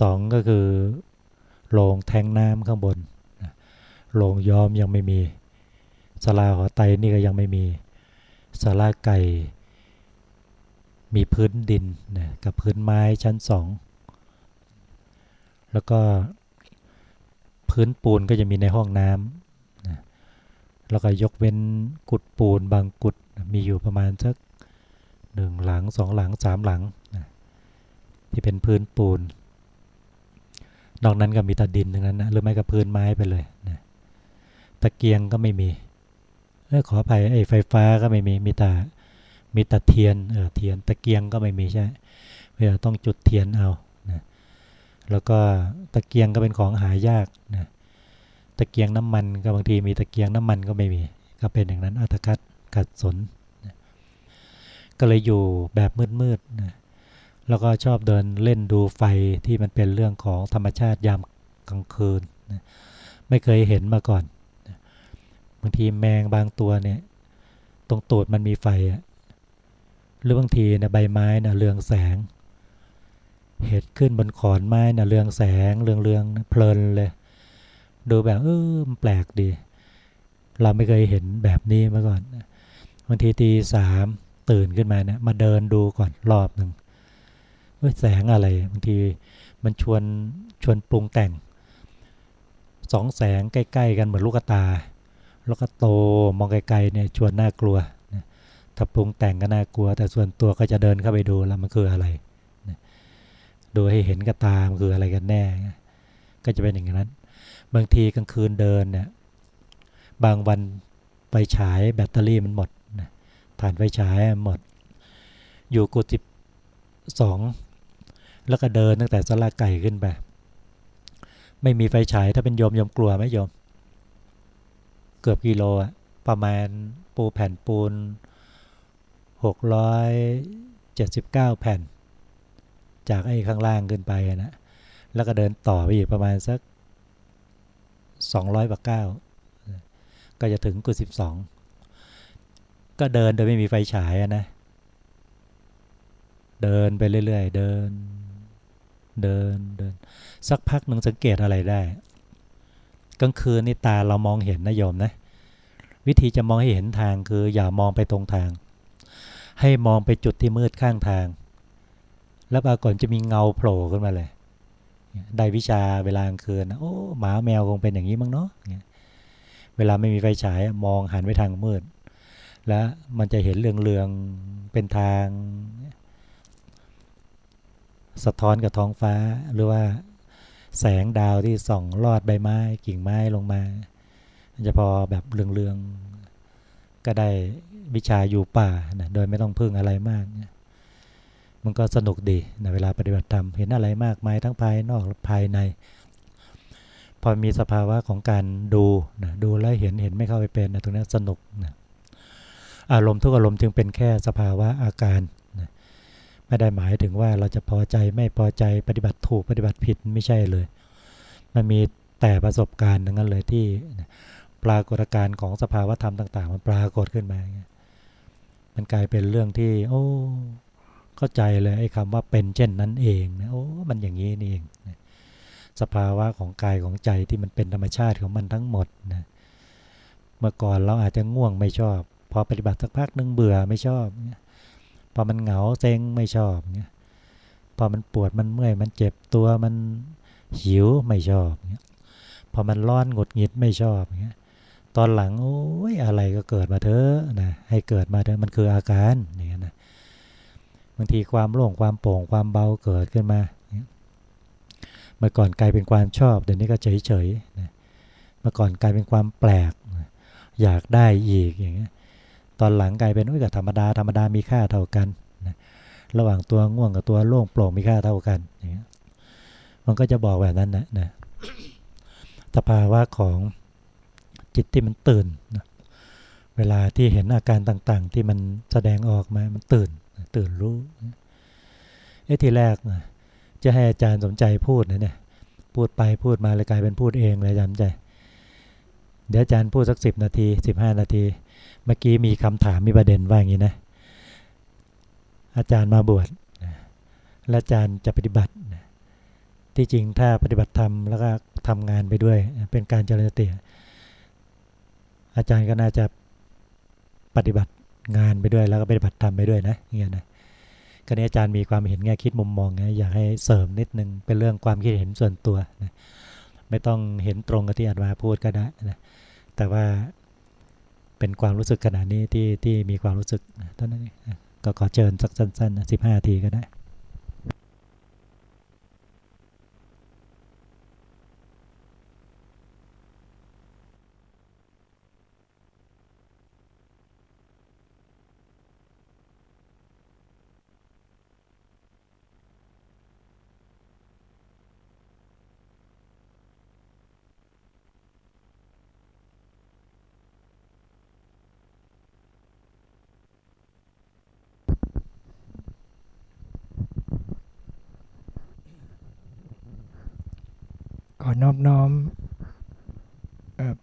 สองก็คือโรงแทงน้ำข้างบนโรงย้อมยังไม่มีศาลาหอไตนี่ก็ยังไม่มีศาลาไก่ มีพื้นดินนะกับพื้นไม้ชั้นสองแล้วก็พื้นปูนก็จะมีในห้องน้ำนะแล้วก็ยกเว้นกุดปูนบางกุดมีอยู่ประมาณสักหนึ่งหลังสองหลังสามหลังนะที่เป็นพื้นปูน นอกนั้นก็มีแต่ดินทั้งนั้นนะหรือไม่ก็พื้นไม้ไปเลยนะตะเกียงก็ไม่มีเออขออภัยไอ้ไฟฟ้าก็ไม่มีมีแต่ มีแต่เทียนเออเทียนตะเกียงก็ไม่มีใช่เวลาต้องจุดเทียนเอาแล้วก็ตะเกียงก็เป็นของหายากนะตะเกียงน้ำมันก็บางทีมีตะเกียงน้ำมันก็ไม่มีก็เป็นอย่างนั้นอัตคัดขัดสนนะก็เลยอยู่แบบมืดๆนะแล้วก็ชอบเดินเล่นดูไฟที่มันเป็นเรื่องของธรรมชาติยามกลางคืนนะไม่เคยเห็นมาก่อนนะบางทีแมงบางตัวเนี่ย ตรงตูดมันมีไฟอะ หรือบางทีนะใบไม้นะเรืองแสง เห็ดขึ้นบนขอนไม้นะเรืองแสงเรืองเรืองเพลินเลย ดูแบบเออมันแปลกดี เราไม่เคยเห็นแบบนี้มาก่อนบางทีตีสามตื่นขึ้นมาเนะี่ยมาเดินดูก่อนรอบหนึ่งแสงอะไรบางทีมันชวนชวนปรุงแต่งสองแสงใกล้ ๆ กันเหมือนลูกตา แล้วก็โตมองไกลๆเนี่ยชวนน่ากลัว ถ้าปรุงแต่งก็น่ากลัว แต่ส่วนตัวก็จะเดินเข้าไปดูแล้วมันคืออะไรดูให้เห็นกับตามคืออะไรกันแน่ ก็จะเป็นอย่างนั้น บางทีกลางคืนเดินเนี่ยบางวันไฟฉายแบตเตอรี่มันหมดนะฐานไฟฉายหมด อยู่กุฏิสองแล้วก็เดินตั้งแต่สลาไก่ขึ้นไปไม่มีไฟฉายถ้าเป็นโยมโยมกลัวไหมโยม เกือบกิโลอะประมาณปูแผ่นปูน หกร้อยเจ็ดสิบเก้าแผ่น จากไอ้ข้างล่างขึ้นไปนะแล้วก็เดินต่อไปอีกประมาณสักสองร้อยกว่าเก้าก็จะถึงกุศิบสองก็เดินโดยไม่มีไฟฉายนะ เดินไปเรื่อย ๆ เดิน เดินเดิน สักพักหนึ่งสังเกตอะไรได้กลางคืนนี่ตาเรามองเห็นนะโยมนะ วิธีจะมองให้เห็นทางคืออย่ามองไปตรงทาง ให้มองไปจุดที่มืดข้างทาง แล้วปรากฏจะมีเงาโผล่ขึ้นมาเลย ได้วิชาเวลากลางคืนโอ้หมาแมวคงเป็นอย่างนี้มั้งเนาะเวลาไม่มีไฟฉายมองหันไปทางมืด แล้วมันจะเห็นเรืองๆเป็นทาง สะท้อนกับท้องฟ้าหรือว่าแสงดาวที่ส่องลอดใบไม้กิ่งไม้ลงมาจะพอแบบเรืองๆก็ได้ วิชาอยู่ป่านะโดยไม่ต้องพึ่งอะไรมากนะมันก็สนุกดีนะเวลาปฏิบัติธรรมเห็นอะไรมากมายทั้งภายนอกและภายใน พอมีสภาวะของการดูนะดูแล้วเห็นเห็นไม่เข้าไปเป็นนะตรงนี้สนุกนะอารมณ์ทุกอารมณ์จึงเป็นแค่สภาวะอาการนะไม่ได้หมายถึงว่าเราจะพอใจไม่พอใจปฏิบัติถูกปฏิบัติผิดไม่ใช่เลย มันมีแต่ประสบการณ์ทั้งนั้นเลยที่ปรากฏการณ์ของสภาวะธรรมต่าง ๆ มันปรากฏขึ้นมา มันกลายเป็นเรื่องที่ โอ้ เข้าใจเลยไอ้คำว่าเป็นเช่นนั้นเองนะโอ้มันอย่างนี้นี่เองสภาวะของกายของใจที่มันเป็นธรรมชาติของมันทั้งหมดนะเมื่อก่อนเราอาจจะง่วงไม่ชอบ พอปฏิบัติสักพักนึงเบื่อไม่ชอบพอมันเหงาเซ็งไม่ชอบเงี้ยพอมันปวดมันเมื่อยมันเจ็บตัวมันหิวไม่ชอบเงี้ยพอมันร้อนหงุดหงิดไม่ชอบเงี้ย ตอนหลัง โอ้ยอะไรก็เกิดมาเถอะนะให้เกิดมาเถอะมันคืออาการเนี่ยนะบางทีความโล่งความโปร่งความเบาเกิดขึ้นมาเมื่อก่อนกลายเป็นความชอบเดี๋ยวนี้ก็เฉยเฉยนะเมื่อก่อนกลายเป็นความแปลก อยากได้อีกอย่างเงี้ยตอนหลังกลายเป็นอุ้ยกับธรรมดาธรรมดามีค่าเท่ากันนะระหว่างตัวง่วงกับตัวโล่งโปร่งมีค่าเท่ากันอย่างเงี้ยมันก็จะบอกแบบนั้นนะนะสภาวะของ จิตที่มันตื่นนะเวลาที่เห็นอาการต่างๆ ที่มันแสดงออกมา มันตื่น ตื่นรู้เอ้ทีแรกนะจะให้อาจารย์สมใจพูดนะเนี่ย พูดไปพูดมาเลยกลายเป็นพูดเองเลยอาจารย์ใจ เดี๋ยวอาจารย์พูดสักสิบนาทีสิบห้านาที เมื่อกี้มีคำถามมีประเด็นว่าอย่างนี้นะ อาจารย์มาบวชและอาจารย์จะปฏิบัติ ที่จริงถ้าปฏิบัติธรรมแล้วก็ทำงานไปด้วย เป็นการเจริญสติ อาจารย์ก็น่าจะปฏิบัติงานไปด้วยแล้วก็ปฏิบัติธรรมไปด้วยนะเงี้ยนะก็นี้อาจารย์มีความเห็นแง่คิดมุมมองนะอยากให้เสริมนิดนึงเป็นเรื่องความคิดเห็นส่วนตัวนะไม่ต้องเห็นตรงกับที่อาจารย์พูดก็ได้นะแต่ว่าเป็นความรู้สึกขนาดนี้ที่ที่มีความรู้สึกเท่านั้นก็ขอเชิญสักสั้นๆสิบห้าทีก็ได้ อนอบน้อม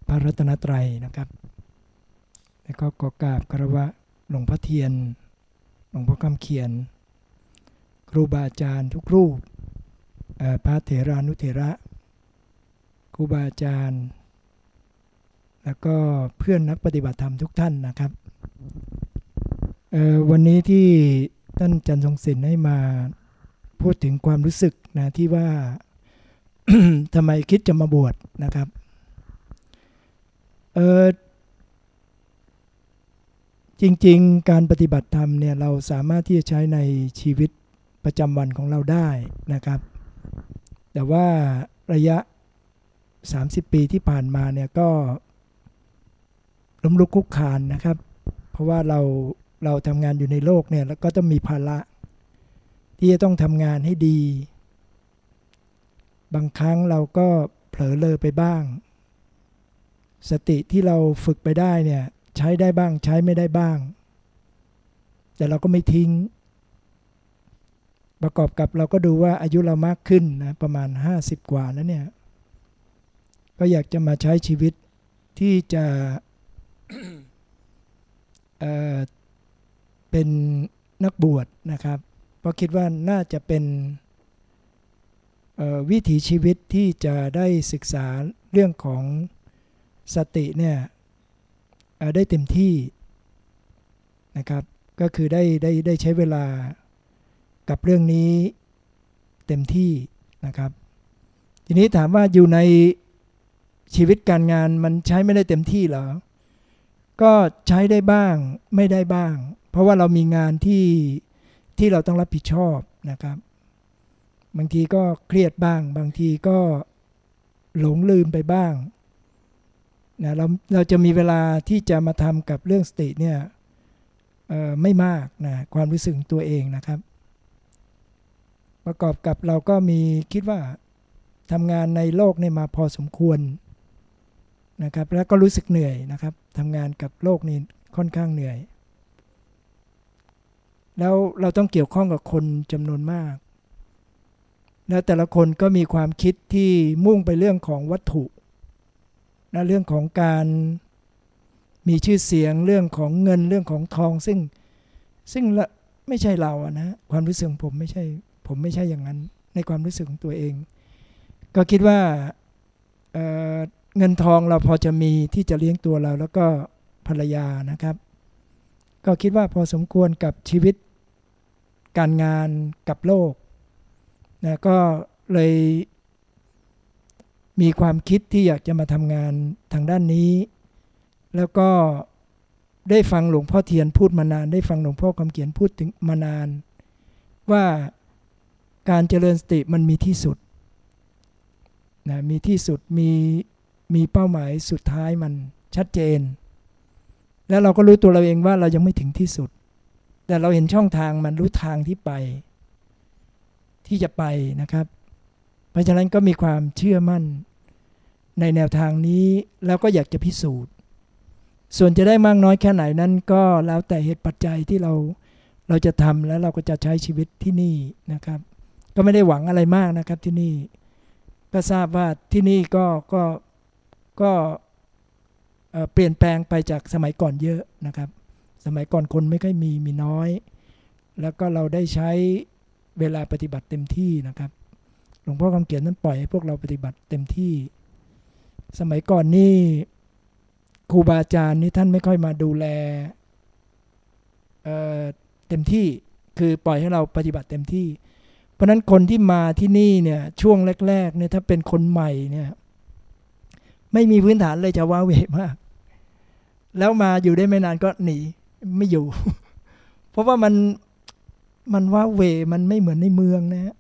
พระรัตนตรัยนะครับ แล้วก็กอกราบคารวะหลวงพ่อเทียน หลวงพ่อคำเขียน ครูบาอาจารย์ทุกรูป พระเถรานุเถระ ครูบาอาจารย์ แล้วก็เพื่อนนักปฏิบัติธรรมทุกท่านนะครับ วันนี้ที่ท่านจันทรงศิลป์ให้มาพูดถึงความรู้สึกนะที่ว่า ทำไมคิดจะมาบวชนะครับเออจริงๆ การปฏิบัติธรรมเนี่ยเราสามารถที่จะใช้ในชีวิตประจำวันของเราได้นะครับ แต่ว่าระยะ 30 ปีที่ผ่านมาเนี่ยก็ล้มลุกคุกคานนะครับ เพราะว่าเราเราทำงานอยู่ในโลกเนี่ยแล้วก็ต้องมีภาระ ที่จะต้องทำงานให้ดี บางครั้งเราก็เผลอเลยไปบ้าง สติที่เราฝึกไปได้เนี่ยใช้ได้บ้างใช้ไม่ได้บ้าง แต่เราก็ไม่ทิ้ง ประกอบกับเราก็ดูว่าอายุเรามากขึ้นนะประมาณ 50 กว่าแล้วเนี่ย ก็อยากจะมาใช้ชีวิตที่จะเเป็นนักบวชนะครับ เพราะคิดว่าน่าจะเป็น วิถีชีวิตที่จะได้ศึกษาเรื่องของสติเนี่ยได้เต็มที่นะครับ ก็คือได้ได้ได้ใช้เวลากับเรื่องนี้เต็มที่นะครับ ทีนี้ถามว่าอยู่ในชีวิตการงานมันใช้ไม่ได้เต็มที่เหรอ ก็ใช้ได้บ้างไม่ได้บ้าง เพราะว่าเรามีงานที่ที่เราต้องรับผิดชอบนะครับ บางทีก็เครียดบ้าง บางทีก็หลงลืมไปบ้างนะเราเราจะมีเวลาที่จะมาทำกับเรื่องสติเนี่ยไม่มากนะความรู้สึกตัวเองนะครับ ประกอบกับเราก็มีคิดว่าทำงานในโลกนี่มาพอสมควรนะครับแล้วก็รู้สึกเหนื่อยนะครับทำงานกับโลกนี้ค่อนข้างเหนื่อย แล้วเราต้องเกี่ยวข้องกับคนจำนวนมาก แล้วแต่ละคนก็มีความคิดที่มุ่งไปเรื่องของวัตถุนะเรื่องของการมีชื่อเสียงเรื่องของเงินเรื่องของทอง ซึ่งซึ่งไม่ใช่เราอะนะความรู้สึกผมไม่ใช่ผมไม่ใช่อย่างนั้น ในความรู้สึกของตัวเอง ก็คิดว่าเเงินทองเราพอจะมีที่จะเลี้ยงตัวเรา แล้วก็ภรรยานะครับ ก็คิดว่าพอสมควรกับชีวิตการงานกับโลก นะก็เลยมีความคิดที่อยากจะมาทำงานทางด้านนี้ แล้วก็ได้ฟังหลวงพ่อเทียนพูดมานาน ได้ฟังหลวงพ่อคำเขียนพูดถึงมานาน ว่าการเจริญสติมันมีที่สุดนะมีที่สุดมีมีเป้าหมายสุดท้ายมันชัดเจน แล้วเราก็รู้ตัวเราเองว่าเรายังไม่ถึงที่สุด แต่เราเห็นช่องทางมันรู้ทางที่ไป ที่จะไปนะครับ เพราะฉะนั้นก็มีความเชื่อมั่นในแนวทางนี้แล้วก็อยากจะพิสูจน์ ส่วนจะได้มากน้อยแค่ไหนนั้นก็แล้วแต่เหตุปัจจัยที่เราเราจะทำแล้วเราก็จะใช้ชีวิตที่นี่นะครับ ก็ไม่ได้หวังอะไรมากนะครับที่นี่ก็ทราบว่าที่นี่ก็ก็ก็เปลี่ยนแปลงไปจากสมัยก่อนเยอะนะครับ สมัยก่อนคนไม่ค่อยมีมีน้อย แล้วก็เราได้ใช้ เวลาปฏิบัติเต็มที่นะครับ หลวงพ่อคำเขียนนั้นปล่อยให้พวกเราปฏิบัติเต็มที่ สมัยก่อนนี่ครูบาอาจารย์นี่ท่านไม่ค่อยมาดูแลเเต็มที่คือปล่อยให้เราปฏิบัติเต็มที่ เพราะนั้นคนที่มาที่นี่เนี่ยช่วงแรกๆเนี่ยถ้าเป็นคนใหม่เนี่ยไม่มีพื้นฐานเลยจะว้าเวมาก แล้วมาอยู่ได้ไม่นานก็หนีไม่อยู่ เพราะว่ามัน มันว้าเวมันไม่เหมือนในเมืองนะฮะ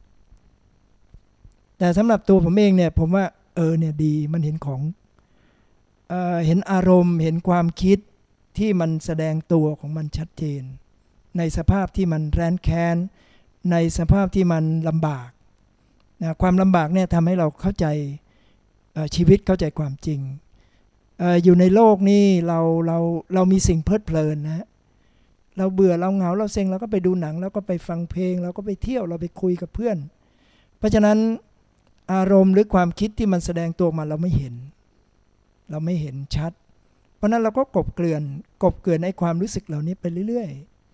แต่สำหรับตัวผมเองเนี่ย ผมว่าเออเนี่ยดีมันเห็นของเออเห็นอารมณ์เห็นความคิดที่มันแสดงตัวของมันชัดเจน ในสภาพที่มันแร้นแค้น ในสภาพที่มันลำบากนะความลำบากเนี่ยทำให้เราเข้าใจชีวิตเข้าใจความจริงออยู่ในโลกนี้เราเราเรามีสิ่งเพลิดเพลินนะ เราเบื่อเราเหงาเราเซ็งเราก็ไปดูหนังเราก็ไปฟังเพลง เราก็ไปเที่ยวเราไปคุยกับเพื่อน เพราะฉะนั้นอารมณ์หรือความคิดที่มันแสดงตัวมาเราไม่เห็น เราไม่เห็นชัด เพราะนั้นเราก็กบเกลื่อนกบเกลื่อนในความรู้สึกเหล่านี้ไปเรื่อย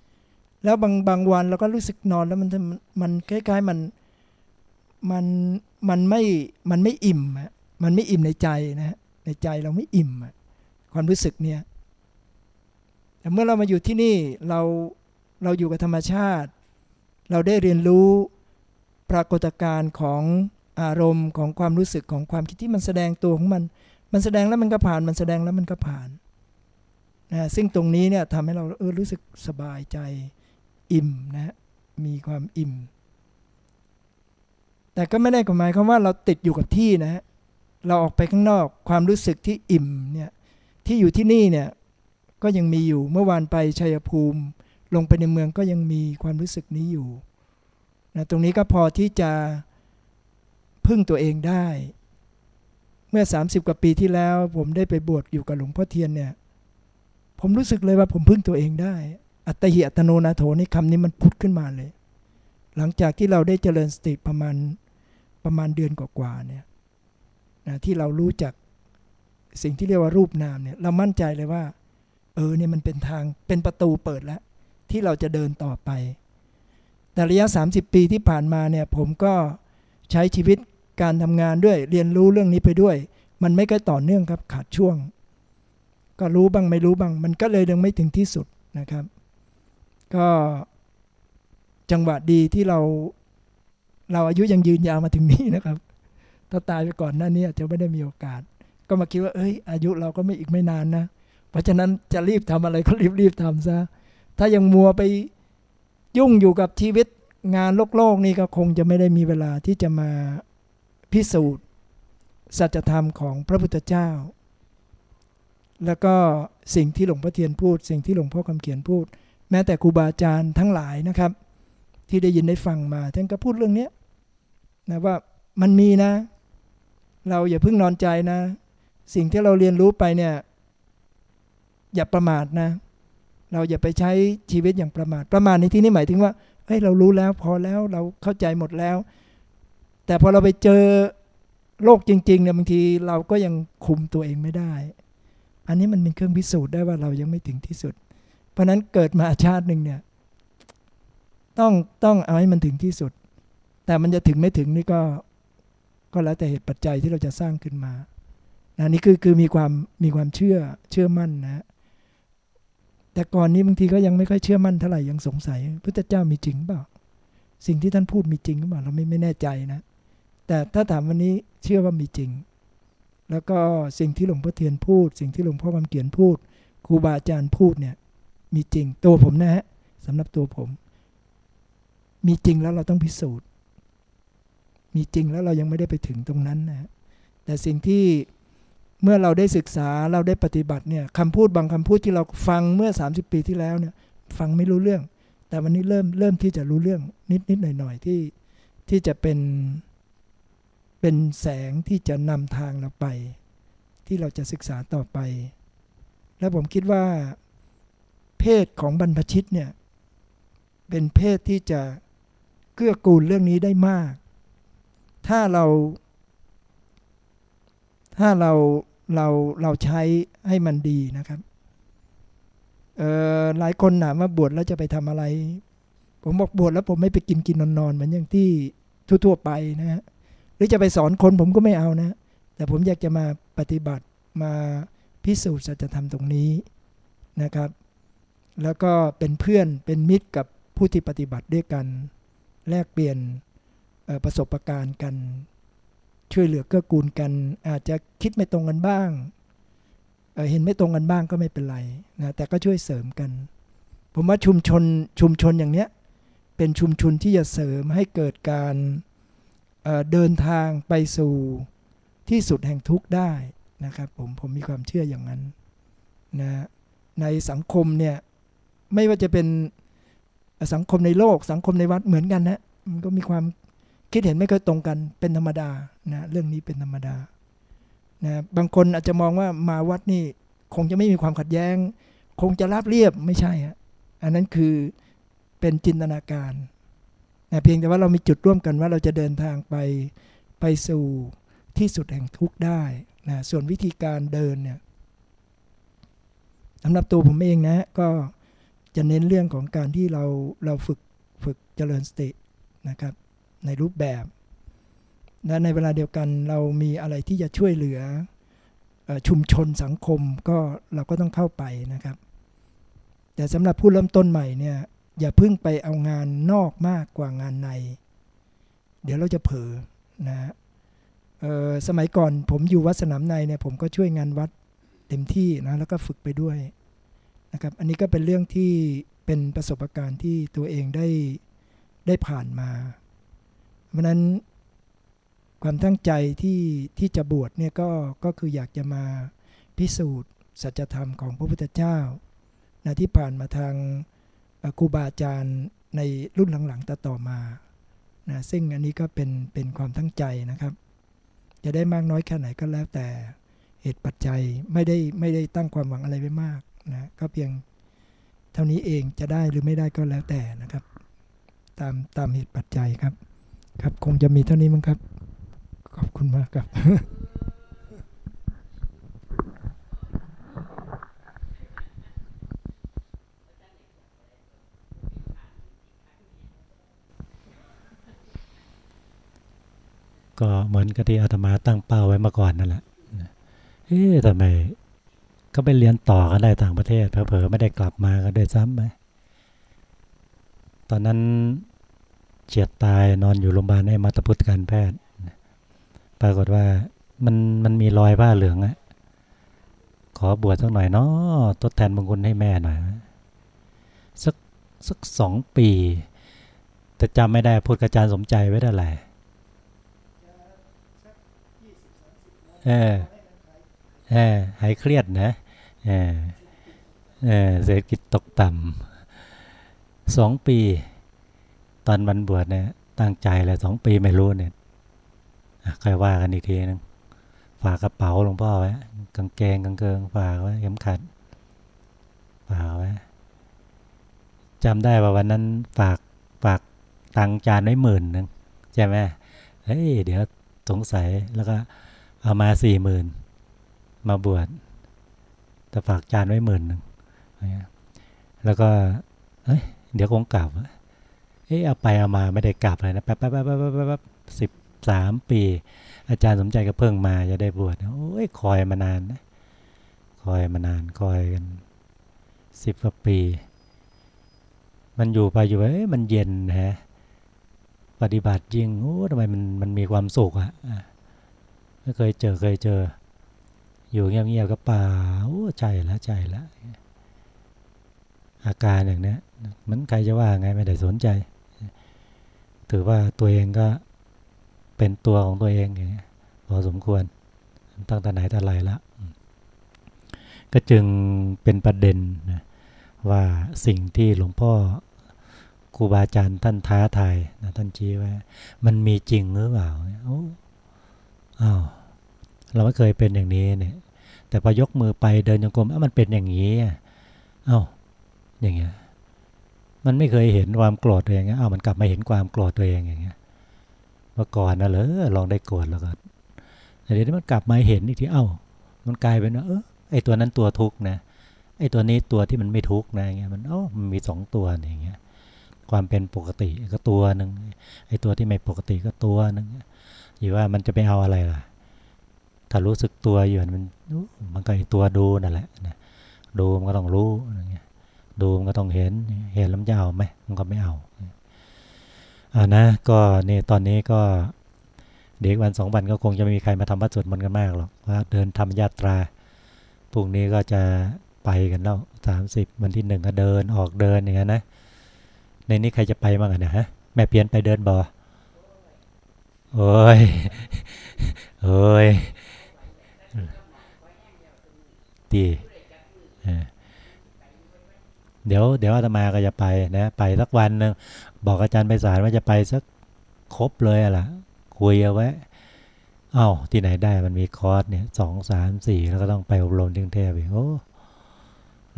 ๆ แล้วบางบางวันเราก็รู้สึกนอนแล้วมันมันคล้ายๆมันมันมันไม่มันไม่อิ่มอะมันไม่อิ่มในใจนะในใจเราไม่อิ่มความรู้สึกเนี่ย แต่เมื่อเรามาอยู่ที่นี่เราเราอยู่กับธรรมชาติ เราได้เรียนรู้ปรากฏการณ์ของอารมณ์ของความรู้สึกของความคิดที่มันแสดงตัวของมัน มันแสดงแล้วมันก็ผ่าน มันแสดงแล้วมันก็ผ่านนะซึ่งตรงนี้เนี่ยทำให้เราเออรู้สึกสบายใจอิ่มนะมีความอิ่ม แต่ก็ไม่ได้หมายความว่าเราติดอยู่กับที่นะเราออกไปข้างนอกความรู้สึกที่อิ่มเนี่ยที่อยู่ที่นี่เนี่ย ก็ยังมีอยู่เมื่อวานไปชัยภูมิ ลงไปในเมืองก็ยังมีความรู้สึกนี้อยู่นะตรงนี้ก็พอที่จะพึ่งตัวเองได้ เมื่อ 30 กว่าปีที่แล้ว ผมได้ไปบวชอยู่กับหลวงพ่อเทียนเนี่ยผมรู้สึกเลยว่าผมพึ่งตัวเองได้ อัตหิอัตโนนาโถนี่คำนี้มันพุทธขึ้นมาเลย หลังจากที่เราได้เจริญสติประมาณประมาณเดือนกว่าๆเนี่ยนะที่เรารู้จักสิ่งที่เรียกว่ารูปนามเนี่ยเรามั่นใจเลยว่า เออเนี่ยมันเป็นทางเป็นประตูเปิดแล้ว ที่เราจะเดินต่อไป แต่ระยะ 30 ปีที่ผ่านมาเนี่ยผมก็ใช้ชีวิตการทำงานด้วยเรียนรู้เรื่องนี้ไปด้วย มันไม่ก็ต่อเนื่องครับขาดช่วง ก็รู้บ้างไม่รู้บ้าง มันก็เลยยังไม่ถึงที่สุดนะครับ ก็จังหวะดีที่เรา เราอายุยังยืนยาวมาถึงนี้นะครับ ถ้าตายไปก่อนหน้านี้จะไม่ได้มีโอกาส ก็มาคิดว่า เอ้ย อายุเราก็ไม่อีกไม่นานนะ เพราะฉะนั้นจะรีบทำอะไรก็รีบรีบทำซะ ถ้ายังมัวไปยุ่งอยู่กับชีวิตงานโลกโลกนี่ก็คงจะไม่ได้มีเวลาที่จะมาพิสูจน์ สัจธรรมของพระพุทธเจ้า แล้วก็สิ่งที่หลวงพ่อเทียนพูด สิ่งที่หลวงพ่อคำเขียนพูด แม้แต่ครูบาอาจารย์ทั้งหลายนะครับ ที่ได้ยินได้ฟังมาท่านก็พูดเรื่องนี้นะว่ามันมีนะ เราอย่าเพิ่งนอนใจนะ สิ่งที่เราเรียนรู้ไปเนี่ย อย่าประมาทนะ เราอย่าไปใช้ชีวิตอย่างประมาท ประมาทในที่นี้หมายถึงว่าเฮ้ยเรารู้แล้วพอแล้วเราเข้าใจหมดแล้ว แต่พอเราไปเจอโลกจริงๆเนี่ยบางทีเราก็ยังคุมตัวเองไม่ได้ อันนี้มันเป็นเครื่องพิสูจน์ได้ว่าเรายังไม่ถึงที่สุด เพราะนั้นเกิดมาชาติหนึ่งเนี่ยต้องต้องเอาให้มันถึงที่สุด แต่มันจะถึงไม่ถึงนี่ก็ก็แล้วแต่เหตุปัจจัยที่เราจะสร้างขึ้นมานะนี่คือคือมีความมีความเชื่อเชื่อมั่นนะ แต่ก่อนนี้บางทีก็ยังไม่ค่อยเชื่อมั่นเท่าไหร่ยังสงสัยพุทธเจ้ามีจริงเปล่า สิ่งที่ท่านพูดมีจริงหรือเปล่าเราไม่ไม่แน่ใจนะ แต่ถ้าถามวันนี้เชื่อว่ามีจริง แล้วก็สิ่งที่หลวงพ่อเทียนพูด สิ่งที่หลวงพ่อคำเขียนพูดครูบาอาจารย์พูดเนี่ย มีจริงตัวผมนะฮะสำหรับตัวผม มีจริงแล้วเราต้องพิสูจน์ มีจริงแล้วเรายังไม่ได้ไปถึงตรงนั้นนะแต่สิ่งที่ เมื่อเราได้ศึกษาเราได้ปฏิบัติเนี่ยคำพูดบางคำพูดที่เราฟังเมื่อ 30 ปีที่แล้วเนี่ยฟังไม่รู้เรื่อง แต่วันนี้เริ่มเริ่มที่จะรู้เรื่องนิดนิดหน่อยหน่อยที่ที่จะเป็นเป็นแสงที่จะนำทางเราไป ที่เราจะศึกษาต่อไป และผมคิดว่า เพศของบรรพชิตเนี่ยเป็นเพศที่จะเกื้อกูลเรื่องนี้ได้มาก ถ้าเรา ถ้าเรา เราเราใช้ให้มันดีนะครับหลายคนถามว่าบวชแล้วจะไปทำอะไร ผมบอกบวชแล้วผมไม่ไปกินกินนอนนอนเหมือนอย่างที่ทั่วๆไปนะฮะหรือจะไปสอนคนผมก็ไม่เอานะ แต่ผมอยากจะมาปฏิบัติมาพิสูจน์สัจธรรมตรงนี้นะครับ แล้วก็เป็นเพื่อนเป็นมิตรกับผู้ที่ปฏิบัติด้วยกัน แลกเปลี่ยนประสบการณ์กัน ช่วยเหลือเกื้อกูลกัน อาจจะคิดไม่ตรงกันบ้างเเห็นไม่ตรงกันบ้างก็ไม่เป็นไรนะแต่ก็ช่วยเสริมกัน ผมว่าชุมชนชุมชนอย่างเนี้ยเป็นชุมชนที่จะเสริมให้เกิดการเเดินทางไปสู่ที่สุดแห่งทุกข์ได้นะครับผมผมมีความเชื่ออย่างนั้นนะในสังคมเนี่ยไม่ว่าจะเป็นสังคมในโลกสังคมในวัดเหมือนกันนะมันก็มีความ คิดเห็นไม่เคยตรงกันเป็นธรรมดานะเรื่องนี้เป็นธรรมดานะบางคนอาจจะมองว่ามาวัดนี่คงจะไม่มีความขัดแย้ง คงจะราบเรียบไม่ใช่ฮะอันนั้นคือเป็นจินตนาการนะเพียงแต่ว่าเรามีจุดร่วมกันว่าเราจะเดินทางไปไปสู่ที่สุดแห่งทุกข์ได้นะส่วนวิธีการเดินเนี่ยสำหรับตัวผมเองนะก็จะเน้นเรื่องของการที่เราเราฝึกฝึกเจริญสตินะครับ ในรูปแบบ และในเวลาเดียวกันเรามีอะไรที่จะช่วยเหลือชุมชนสังคมก็เราก็ต้องเข้าไปนะครับ แต่สำหรับผู้เริ่มต้นใหม่เนี่ยอย่าเพึ่งไปเอางานนอกมากกว่างานใน เดี๋ยวเราจะเผลอนะสมัยก่อนผมอยู่วัดสนามในเนี่ยผมก็ช่วยงานวัดเต็มที่นะแล้วก็ฝึกไปด้วยนะครับอันนี้ก็เป็นเรื่องที่เป็นประสบการณ์ที่ตัวเองได้ได้ผ่านมา เพราะนั้นความตั้งใจที่ที่จะบวชเนี่ยก็ก็คืออยากจะมาพิสูจน์ สัจธรรมของพระพุทธเจ้านะที่ผ่านมาทางครูบาอาจารย์ในรุ่นหลังๆต่อต่อมานะซึ่งอันนี้ก็เป็นเป็นความตั้งใจนะครับ จะได้มากน้อยแค่ไหนก็แล้วแต่เหตุปัจจัยไม่ได้ไม่ได้ตั้งความหวังอะไรไว้มากนะก็เพียงเท่านี้เองจะได้หรือไม่ได้ก็แล้วแต่นะครับ ตามตามเหตุปัจจัยครับ ครับคงจะมีเท่านี้มั้งครับ ขอบคุณมากครับก็เหมือนกับที่อาตมาตั้งเป้าไว้มาก่อนนั่นแหละ เอ๊ะทำไมก็ไปเรียนต่อกันได้ต่างประเทศเผลอๆไม่ได้กลับมาก็ได้ซ้ำไหมตอนนั้น เฉียดตายนอนอยู่โรงพยาบาลให้มาตพุทธการแพทย์ ปรากฏว่ามันมันมีรอยผ้าเหลืองอะขอบวชสักหน่อยเนาะทดแทนบุญคุณให้แม่หน่อยสักสักสองปี แต่จำไม่ได้พูดกับอาจารย์สมใจไว้ได้ไรเออเออหายเครียดนะเออเออเศรษฐกิจตกต่ำสองปี ตอนวันบวชเนี่ยตั้งใจเลยสองปีไม่รู้เนี่ยใครว่ากันอีกทีนึงฝากกระเป๋าหลวงพ่อไว้กางเกงกางเกงฝากไว้เข็มขัดฝากไว้จำได้ว่าวันนั้นฝากฝากตังจานไว้หมื่นหนึ่งใช่ไหมเฮ้ยเดี๋ยวสงสัยแล้วก็เอามาสี่หมื่นมาบวชแต่ฝากจานไว้หมื่นหนึ่งแล้วก็เฮ้ยเดี๋ยวคงกลับ เอ้เอาไปเอามาไม่ได้กลับเลยนะแป๊บแป๊บแป๊บแป๊บแป๊บสิบสามปี อาจารย์สมใจก็เพิ่งมาจะได้บวชโอ้ยคอยมานานนะคอยมานานคอยกันสิบกว่าปี มันอยู่ไปอยู่ไปมันเย็นฮะปฏิบัติจริงโอ้ทำไมมันมันมีความสุขอะไม่เคยเจอเคยเจอ อยู่เงียบๆก็ป่าโอ้ใจล้วใจล้วอาการอย่างนี้มันใครจะว่าไงไม่ได้สนใจ ถือว่าตัวเองก็เป็นตัวของตัวเองอย่างนี้พอสมควรตั้งแต่ไหนแต่ไรแล้วก็จึงเป็นประเด็นนะว่าสิ่งที่หลวงพ่อครูบาอาจารย์ท่านท้าทายนะท่านชี้ว่า มันมีจริงหรือเปล่าอ้อ้าวเราไม่เคยเป็นอย่างนี้เนี่ย แต่พอยกมือไปเดินโยกรมอ้ามันเป็นอย่างนี้อ้าวอย่างเงี้ย มันไม่เคยเห็นความโกรธตัวเองอ้ามันกลับมาเห็นความโกรธตัวเองอย่างเงี้ย เมื่อก่อนนะเหรอลองได้โกรธแล้วก็แต่เดี๋ยวนี้มันกลับมาเห็นอีกทีเอ้า มันกลายเป็นว่าเออไอตัวนั้นตัวทุกข์นะ ไอตัวนี้ตัวที่มันไม่ทุกข์นะอย่างเงี้ยมันเอ้ามันมีสองตัวอย่างเงี้ย ความเป็นปกติก็ตัวหนึ่งไอตัวที่ไม่ปกติก็ตัวหนึ่งอยู่ว่ามันจะไปเอาอะไรล่ะ ถ้ารู้สึกตัวอยู่มันมันก็ไอตัวดูนั่นแหละนะดูมันก็ต้องรู้อย่างเงี้ย ดูมันก็ต้องเห็น เห็นแล้วจะเอาไหมมันก็ไม่เอาอ่านะ ก็นี่ตอนนี้ก็เด็กวันสองวันก็คงจะไม่มีใครมาทำวัดสวดมนต์กันมากหรอกว่าเดินทำญาตราพรุ่งนี้ก็จะไปกันแล้วสามสิบวันที่หนึ่งก็เดินออกเดินอย่างนี้นะในนี้ใครจะไปบ้างนะฮะแม่เพียนไปเดินบ่อโอ้ยโอ้ยดี เดี๋ยวเดี๋ยวอาตมาก็จะไปนะไปสักวันหนึ่งบอกอาจารย์ไปสารว่าจะไปสักครบเลยอะล่ะ คุยเอาไว้เอา้าที่ไหนได้มันมีคอร์สเนี่ยสองสามสี่แล้วก็ต้องไปอบรมที่กรุงเทพอีกโอ้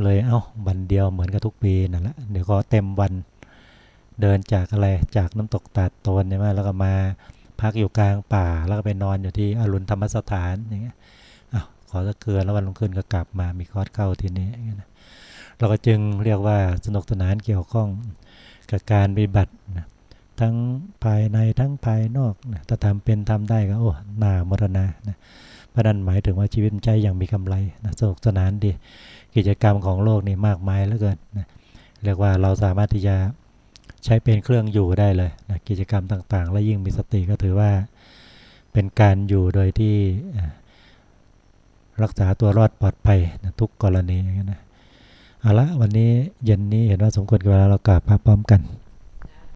เลยเอา้าวันเดียวเหมือนกับทุกปีนั่นแหละเดี๋ยวก็เต็มวันเดินจากอะไรจากน้ำตกตาดโตนใช่ไหมแล้วก็มาพักอยู่กลางป่าแล้วก็ไปนอนอยู่ที่อรุณธรรมสถานอย่างเงี้ยอ้าวขอสักเกลือแล้ววันลงขึ้นก็กลับมามีคอร์สเข้าที่นี้อย่างเงี้ยนะ เราก็จึงเรียกว่าสนุกสนานเกี่ยวข้องกับการปฏิบัตินะทั้งภายในทั้งภายนอกนะถ้าทำเป็นทำได้ก็โอ้หนามรณะนะพระนันหมายถึงว่าชีวิตใจอย่างมีกำไรนะสนุกสนานดี กิจกรรมของโลกนี่มากมายเหลือเกินนะเรียกว่าเราสามารถที่จะใช้เป็นเครื่องอยู่ได้เลยนะกิจกรรมต่างๆ และยิ่งมีสติก็ถือว่าเป็นการอยู่โดยที่รักษาตัวรอดปลอดภัยนะทุกกรณีนะ เอาละวันนี้เย็นนี้เห็นว่าสมควรกับเวลาเรากราบพระพร้อมกัน